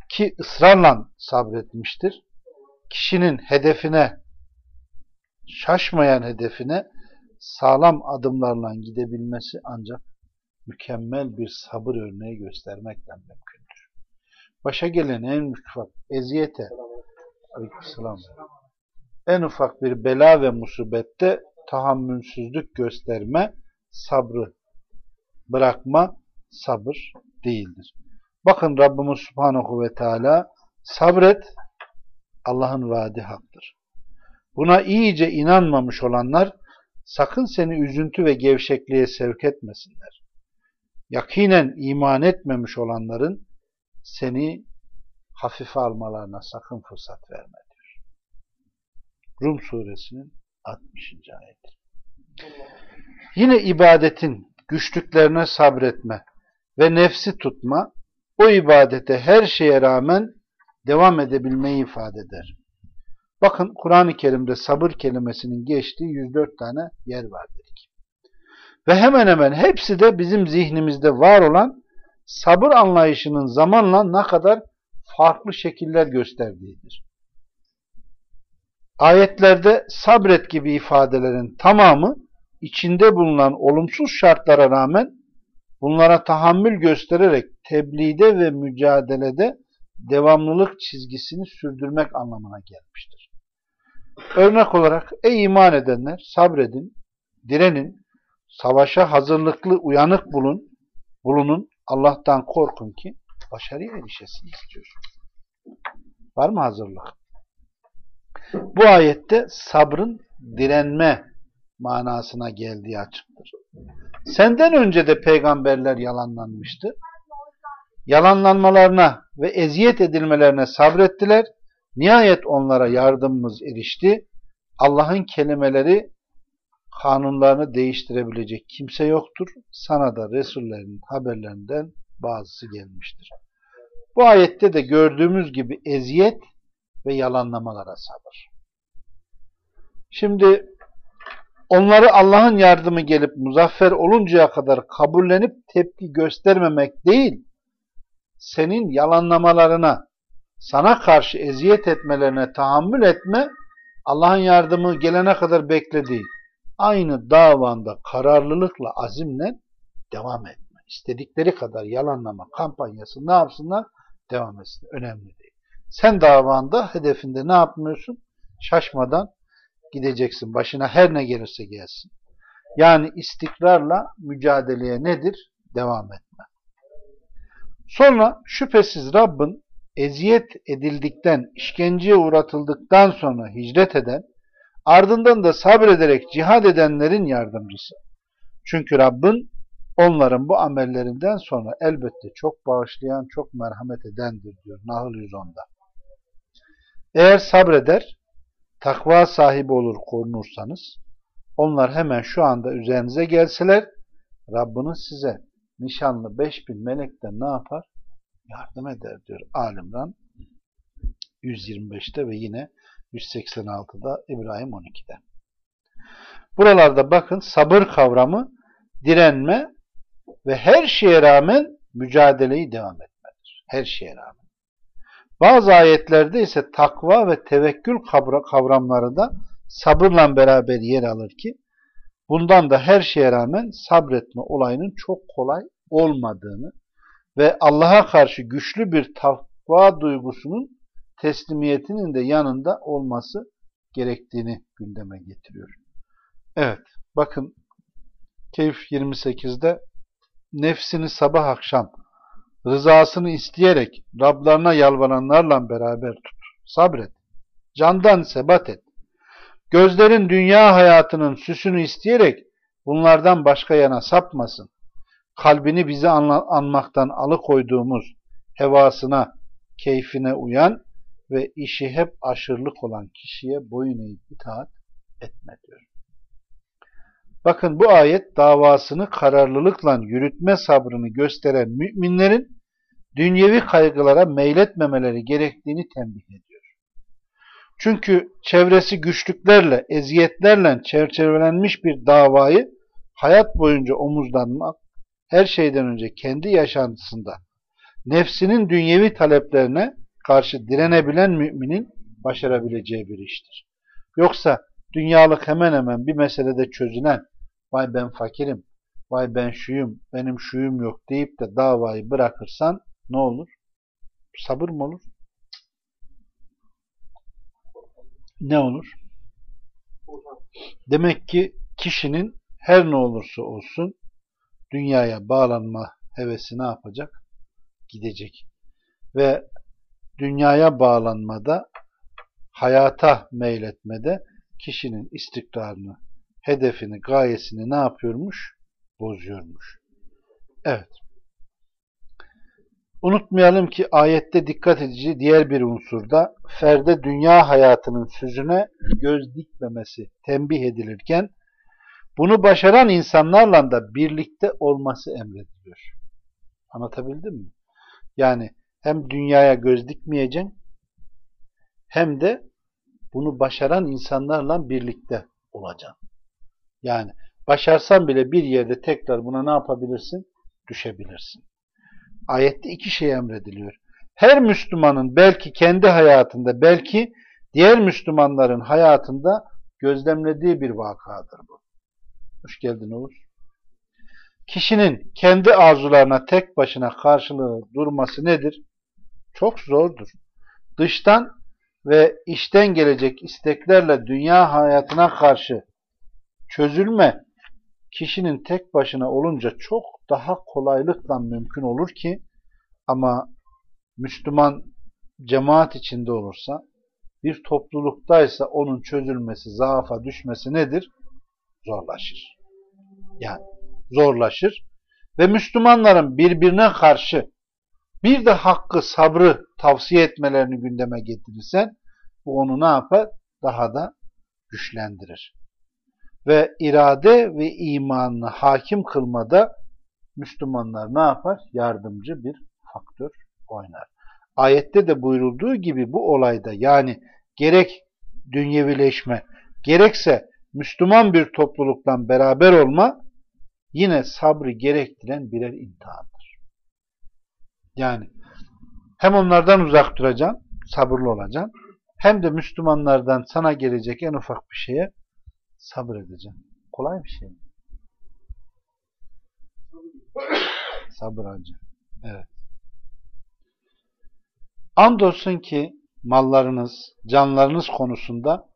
Ki ısrarla sabretmiştir. Kişinin hedefine, şaşmayan hedefine sağlam adımlarla gidebilmesi ancak mükemmel bir sabır örneği göstermekle mümkündür. Başa gelen en mükfat eziyete Aleykümselam. en ufak bir bela ve musibette tahammülsüzlük gösterme, sabrı bırakma, sabır değildir. Bakın Rabbimiz Subhanahu ve Teala sabret, Allah'ın vaadi haktır. Buna iyice inanmamış olanlar sakın seni üzüntü ve gevşekliğe sevk etmesinler. Yakinen iman etmemiş olanların seni hafife almalarına sakın fırsat verme diyor. Rum suresinin 60. ayeti. Yine ibadetin güçlüklerine sabretme ve nefsi tutma o ibadete her şeye rağmen devam edebilmeyi ifade eder. Bakın Kur'an-ı Kerim'de sabır kelimesinin geçtiği 104 tane yer var dedik. Ve hemen hemen hepsi de bizim zihnimizde var olan sabır anlayışının zamanla ne kadar farklı şekiller gösterdiğidir. Ayetlerde sabret gibi ifadelerin tamamı içinde bulunan olumsuz şartlara rağmen bunlara tahammül göstererek tebliğde ve mücadelede devamlılık çizgisini sürdürmek anlamına gelmiştir. Örnek olarak ey iman edenler sabredin, direnin, savaşa hazırlıklı uyanık bulun, bulunun, Allah'tan korkun ki başarıya erişesiniz diyor. Var mı hazırlık? Bu ayette sabrın direnme manasına geldiği açıktır. Senden önce de peygamberler yalanlanmıştı. Yalanlanmalarına ve eziyet edilmelerine sabrettiler. Nihayet onlara yardımımız erişti. Allah'ın kelimeleri kanunlarını değiştirebilecek kimse yoktur. Sana da Resullerin haberlerinden bazısı gelmiştir. Bu ayette de gördüğümüz gibi eziyet ve yalanlamalara sabır. Şimdi onları Allah'ın yardımı gelip muzaffer oluncaya kadar kabullenip tepki göstermemek değil, senin yalanlamalarına, sana karşı eziyet etmelerine tahammül etme, Allah'ın yardımı gelene kadar beklediği, aynı davanda kararlılıkla, azimle devam etme. İstedikleri kadar yalanlama kampanyası ne yapsınlar? Devam etsin. Önemli değil. Sen davanda, hedefinde ne yapmıyorsun? Şaşmadan gideceksin. Başına her ne gelirse gelsin. Yani istikrarla mücadeleye nedir? Devam etme. Sonra şüphesiz Rabbin eziyet edildikten, işkenceye uğratıldıktan sonra hicret eden, ardından da sabrederek cihad edenlerin yardımcısı. Çünkü Rabbin onların bu amellerinden sonra elbette çok bağışlayan, çok merhamet edendir diyor Nahl 110'da. Eğer sabreder, takva sahibi olur korunursanız, onlar hemen şu anda üzerinize gelseler, Rabbiniz size nişanlı 5000 melekten ne yapar? Yardım eder diyor Alimran 125'te ve yine 186'da İbrahim 12'de. Buralarda bakın sabır kavramı direnme ve her şeye rağmen mücadeleyi devam etmedir. Her şeye rağmen. Bazı ayetlerde ise takva ve tevekkül kavramları da sabırla beraber yer alır ki bundan da her şeye rağmen sabretme olayının çok kolay olmadığını ve Allah'a karşı güçlü bir takva duygusunun teslimiyetinin de yanında olması gerektiğini gündeme getiriyor. Evet, bakın Keyif 28'de nefsini sabah akşam rızasını isteyerek Rablarına yalvaranlarla beraber tut. Sabret. Candan sebat et. Gözlerin dünya hayatının süsünü isteyerek bunlardan başka yana sapmasın. Kalbini bize anmaktan alıkoyduğumuz hevasına, keyfine uyan ve işi hep aşırılık olan kişiye boyun eğip itaat etme diyor. Bakın bu ayet davasını kararlılıkla yürütme sabrını gösteren müminlerin dünyevi kaygılara meyletmemeleri gerektiğini tembih ediyor. Çünkü çevresi güçlüklerle, eziyetlerle çerçevelenmiş bir davayı hayat boyunca omuzlanmak, her şeyden önce kendi yaşantısında nefsinin dünyevi taleplerine karşı direnebilen müminin başarabileceği bir iştir. Yoksa dünyalık hemen hemen bir meselede çözülen, vay ben fakirim, vay ben şuyum, benim şuyum yok deyip de davayı bırakırsan ne olur? Sabır mı olur? Ne olur? Demek ki kişinin her ne olursa olsun dünyaya bağlanma hevesi ne yapacak? Gidecek. Ve dünyaya bağlanmada, hayata meyletmede kişinin istikrarını, hedefini, gayesini ne yapıyormuş? Bozuyormuş. Evet. Unutmayalım ki ayette dikkat edici diğer bir unsurda ferde dünya hayatının süzüne göz dikmemesi tembih edilirken bunu başaran insanlarla da birlikte olması emrediliyor. Anlatabildim mi? Yani hem dünyaya göz dikmeyeceksin hem de bunu başaran insanlarla birlikte olacaksın. Yani başarsan bile bir yerde tekrar buna ne yapabilirsin? Düşebilirsin. Ayette iki şey emrediliyor. Her Müslümanın belki kendi hayatında, belki diğer Müslümanların hayatında gözlemlediği bir vakadır bu. Hoş geldin Uğur. Kişinin kendi arzularına tek başına karşılığı durması nedir? Çok zordur. Dıştan ve içten gelecek isteklerle dünya hayatına karşı çözülme kişinin tek başına olunca çok daha kolaylıkla mümkün olur ki ama Müslüman cemaat içinde olursa bir topluluktaysa onun çözülmesi, zaafa düşmesi nedir? Zorlaşır. Yani zorlaşır ve Müslümanların birbirine karşı bir de hakkı, sabrı tavsiye etmelerini gündeme getirirsen bu onu ne yapar? Daha da güçlendirir. Ve irade ve imanını hakim kılmada Müslümanlar ne yapar? Yardımcı bir faktör oynar. Ayette de buyurulduğu gibi bu olayda yani gerek dünyevileşme gerekse Müslüman bir topluluktan beraber olma yine sabrı gerektiren birer imtihandır. Yani hem onlardan uzak duracaksın, sabırlı olacaksın, hem de Müslümanlardan sana gelecek en ufak bir şeye sabır edeceksin. Kolay bir şey mi? Sabır acı. Evet. Andolsun ki mallarınız, canlarınız konusunda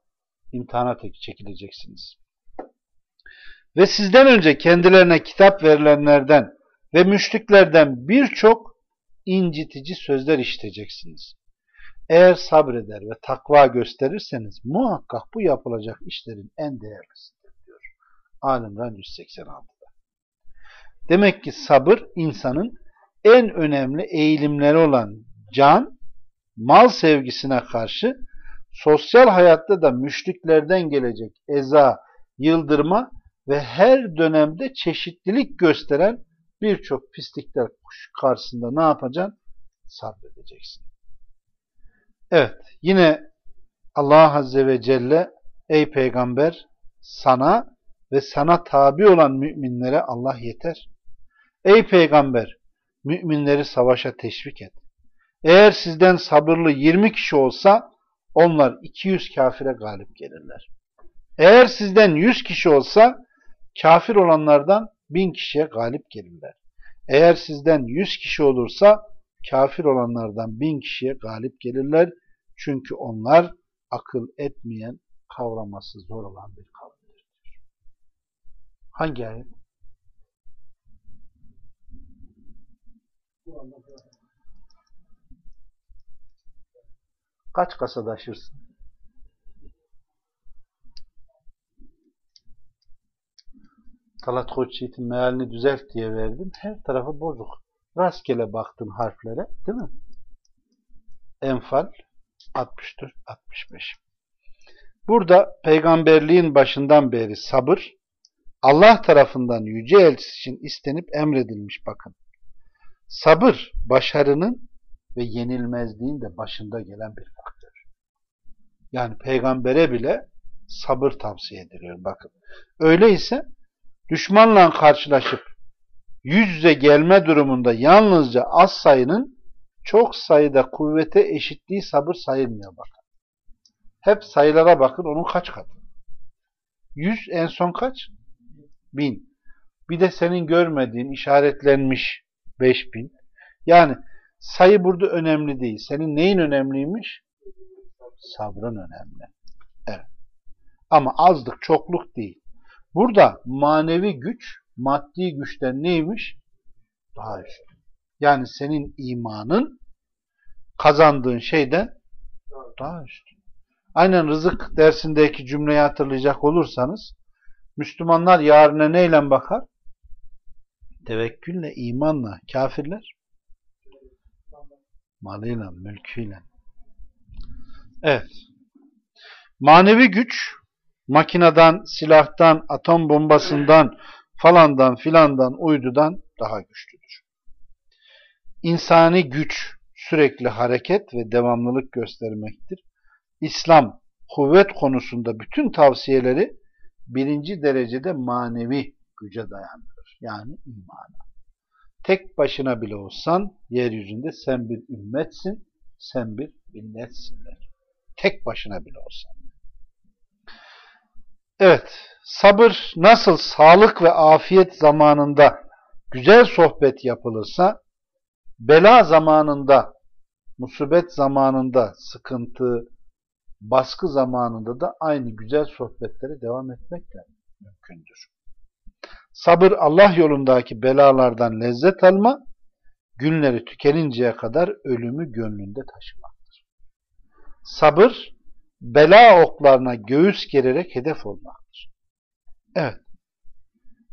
imtihana çekileceksiniz. Ve sizden önce kendilerine kitap verilenlerden ve müşriklerden birçok incitici sözler işiteceksiniz. Eğer sabreder ve takva gösterirseniz muhakkak bu yapılacak işlerin en değerlisidir diyor. Alimran 186'da. Demek ki sabır insanın en önemli eğilimleri olan can, mal sevgisine karşı sosyal hayatta da müşriklerden gelecek eza, yıldırma ve her dönemde çeşitlilik gösteren birçok pislikler karşısında ne yapacaksın? Sabredeceksin. Evet, yine Allah Azze ve Celle ey peygamber sana ve sana tabi olan müminlere Allah yeter. Ey peygamber müminleri savaşa teşvik et. Eğer sizden sabırlı 20 kişi olsa onlar 200 kafire galip gelirler. Eğer sizden 100 kişi olsa kafir olanlardan 1000 kişiye galip gelirler. Eğer sizden 100 kişi olursa kafir olanlardan 1000 kişiye galip gelirler. Çünkü onlar akıl etmeyen, kavraması zor olan bir kavimdir. Hangi ayet? Kaç kasa taşırsın? Talat Koçyiğit'in mealini düzelt diye verdim. Her tarafı bozuk. Rastgele baktım harflere. Değil mi? Enfal 64-65 Burada peygamberliğin başından beri sabır Allah tarafından yüce elçisi için istenip emredilmiş bakın. Sabır başarının ve yenilmezliğin de başında gelen bir faktör. Yani peygambere bile sabır tavsiye ediliyor bakın. Öyleyse düşmanla karşılaşıp yüz yüze gelme durumunda yalnızca az sayının çok sayıda kuvvete eşitliği sabır sayılmıyor bakın. Hep sayılara bakın onun kaç katı. Yüz en son kaç? Bin. Bir de senin görmediğin işaretlenmiş beş bin. Yani sayı burada önemli değil. Senin neyin önemliymiş? Sabrın önemli. Evet. Ama azlık çokluk değil. Burada manevi güç maddi güçten neymiş? Daha üstün. Yani senin imanın kazandığın şeyden daha üstün. Aynen rızık dersindeki cümleyi hatırlayacak olursanız Müslümanlar yarına neyle bakar? Tevekkülle, imanla. Kafirler? Malıyla, mülküyle. Evet. Manevi güç makineden, silahtan, atom bombasından, falandan, filandan, uydudan daha güçlüdür. İnsani güç sürekli hareket ve devamlılık göstermektir. İslam kuvvet konusunda bütün tavsiyeleri birinci derecede manevi güce dayandırır. Yani imana. Tek başına bile olsan yeryüzünde sen bir ümmetsin, sen bir milletsin. Tek başına bile olsan. Evet, sabır nasıl sağlık ve afiyet zamanında güzel sohbet yapılırsa, bela zamanında, musibet zamanında, sıkıntı, baskı zamanında da aynı güzel sohbetlere devam etmekle mümkündür. Sabır Allah yolundaki belalardan lezzet alma, günleri tükeninceye kadar ölümü gönlünde taşımaktır. Sabır, bela oklarına göğüs gererek hedef olmaktır. Evet,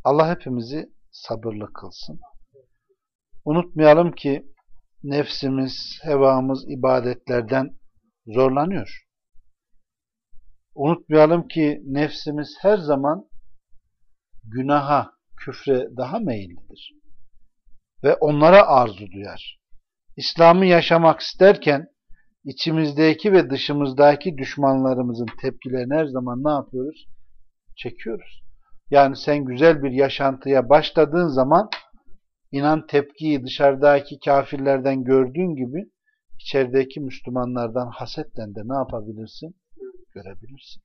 Allah hepimizi sabırlı kılsın. Unutmayalım ki nefsimiz, hevamız ibadetlerden zorlanıyor. Unutmayalım ki nefsimiz her zaman günaha, küfre daha meyillidir. Ve onlara arzu duyar. İslam'ı yaşamak isterken içimizdeki ve dışımızdaki düşmanlarımızın tepkilerini her zaman ne yapıyoruz? Çekiyoruz. Yani sen güzel bir yaşantıya başladığın zaman inan tepkiyi dışarıdaki kafirlerden gördüğün gibi içerideki Müslümanlardan hasetle de ne yapabilirsin? Görebilirsin.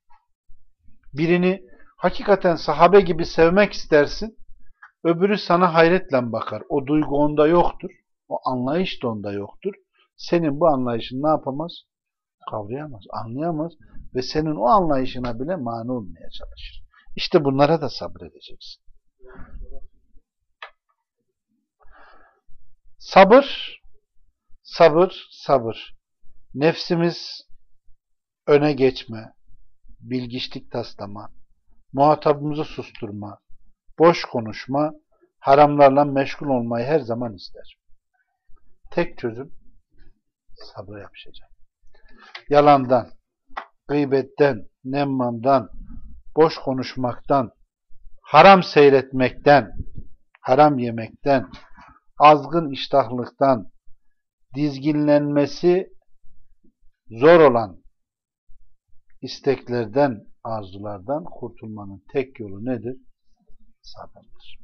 Birini hakikaten sahabe gibi sevmek istersin, öbürü sana hayretle bakar. O duygu onda yoktur. O anlayış da onda yoktur. Senin bu anlayışını ne yapamaz? Kavrayamaz, anlayamaz ve senin o anlayışına bile mani olmaya çalışır. İşte bunlara da sabredeceksin. Sabır, sabır, sabır. Nefsimiz öne geçme, bilgiçlik taslama, muhatabımızı susturma, boş konuşma, haramlarla meşgul olmayı her zaman ister. Tek çözüm sabır yapışacak. Yalandan, gıybetten, nemmamdan, boş konuşmaktan, haram seyretmekten, haram yemekten, azgın iştahlıktan, dizginlenmesi zor olan isteklerden, arzulardan kurtulmanın tek yolu nedir? Sabırdır.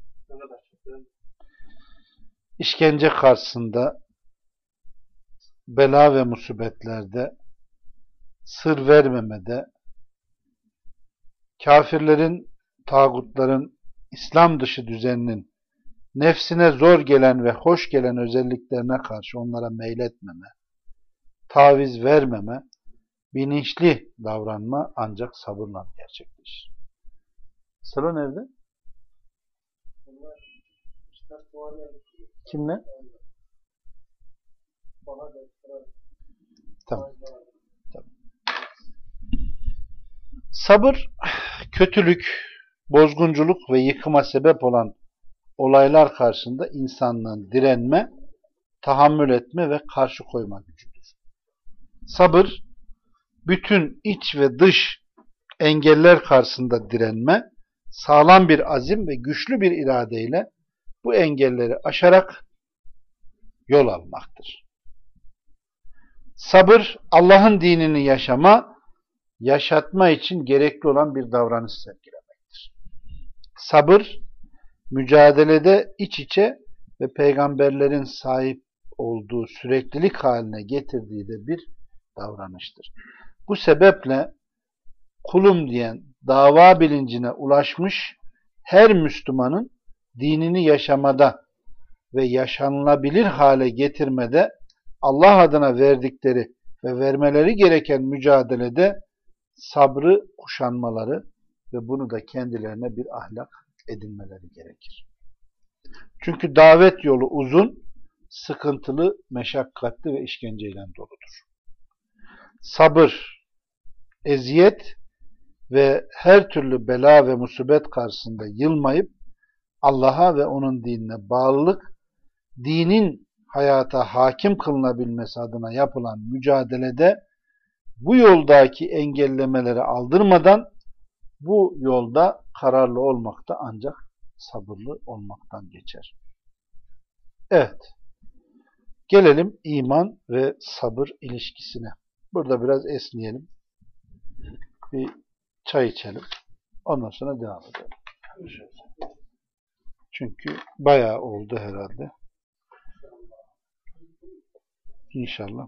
İşkence karşısında, bela ve musibetlerde, sır vermemede, kafirlerin, tağutların, İslam dışı düzeninin nefsine zor gelen ve hoş gelen özelliklerine karşı onlara meyletmeme, taviz vermeme, bilinçli davranma ancak sabırla gerçekleşir. Sıra nerede? Kimle? Tamam. Sabır, kötülük, bozgunculuk ve yıkıma sebep olan olaylar karşısında insanlığın direnme, tahammül etme ve karşı koyma gücüdür. Sabır, bütün iç ve dış engeller karşısında direnme, sağlam bir azim ve güçlü bir iradeyle bu engelleri aşarak yol almaktır. Sabır, Allah'ın dinini yaşama, yaşatma için gerekli olan bir davranış sergilemektir. Sabır, mücadelede iç içe ve peygamberlerin sahip olduğu süreklilik haline getirdiği de bir davranıştır. Bu sebeple kulum diyen dava bilincine ulaşmış her Müslümanın dinini yaşamada ve yaşanılabilir hale getirmede Allah adına verdikleri ve vermeleri gereken mücadelede sabrı kuşanmaları ve bunu da kendilerine bir ahlak edinmeleri gerekir. Çünkü davet yolu uzun, sıkıntılı, meşakkatli ve işkenceyle doludur. Sabır, eziyet ve her türlü bela ve musibet karşısında yılmayıp Allah'a ve onun dinine bağlılık, dinin hayata hakim kılınabilmesi adına yapılan mücadelede bu yoldaki engellemeleri aldırmadan bu yolda kararlı olmak da ancak sabırlı olmaktan geçer. Evet. Gelelim iman ve sabır ilişkisine. Burada biraz esneyelim. Bir çay içelim. Ondan sonra devam edelim. Çünkü bayağı oldu herhalde. İnşallah.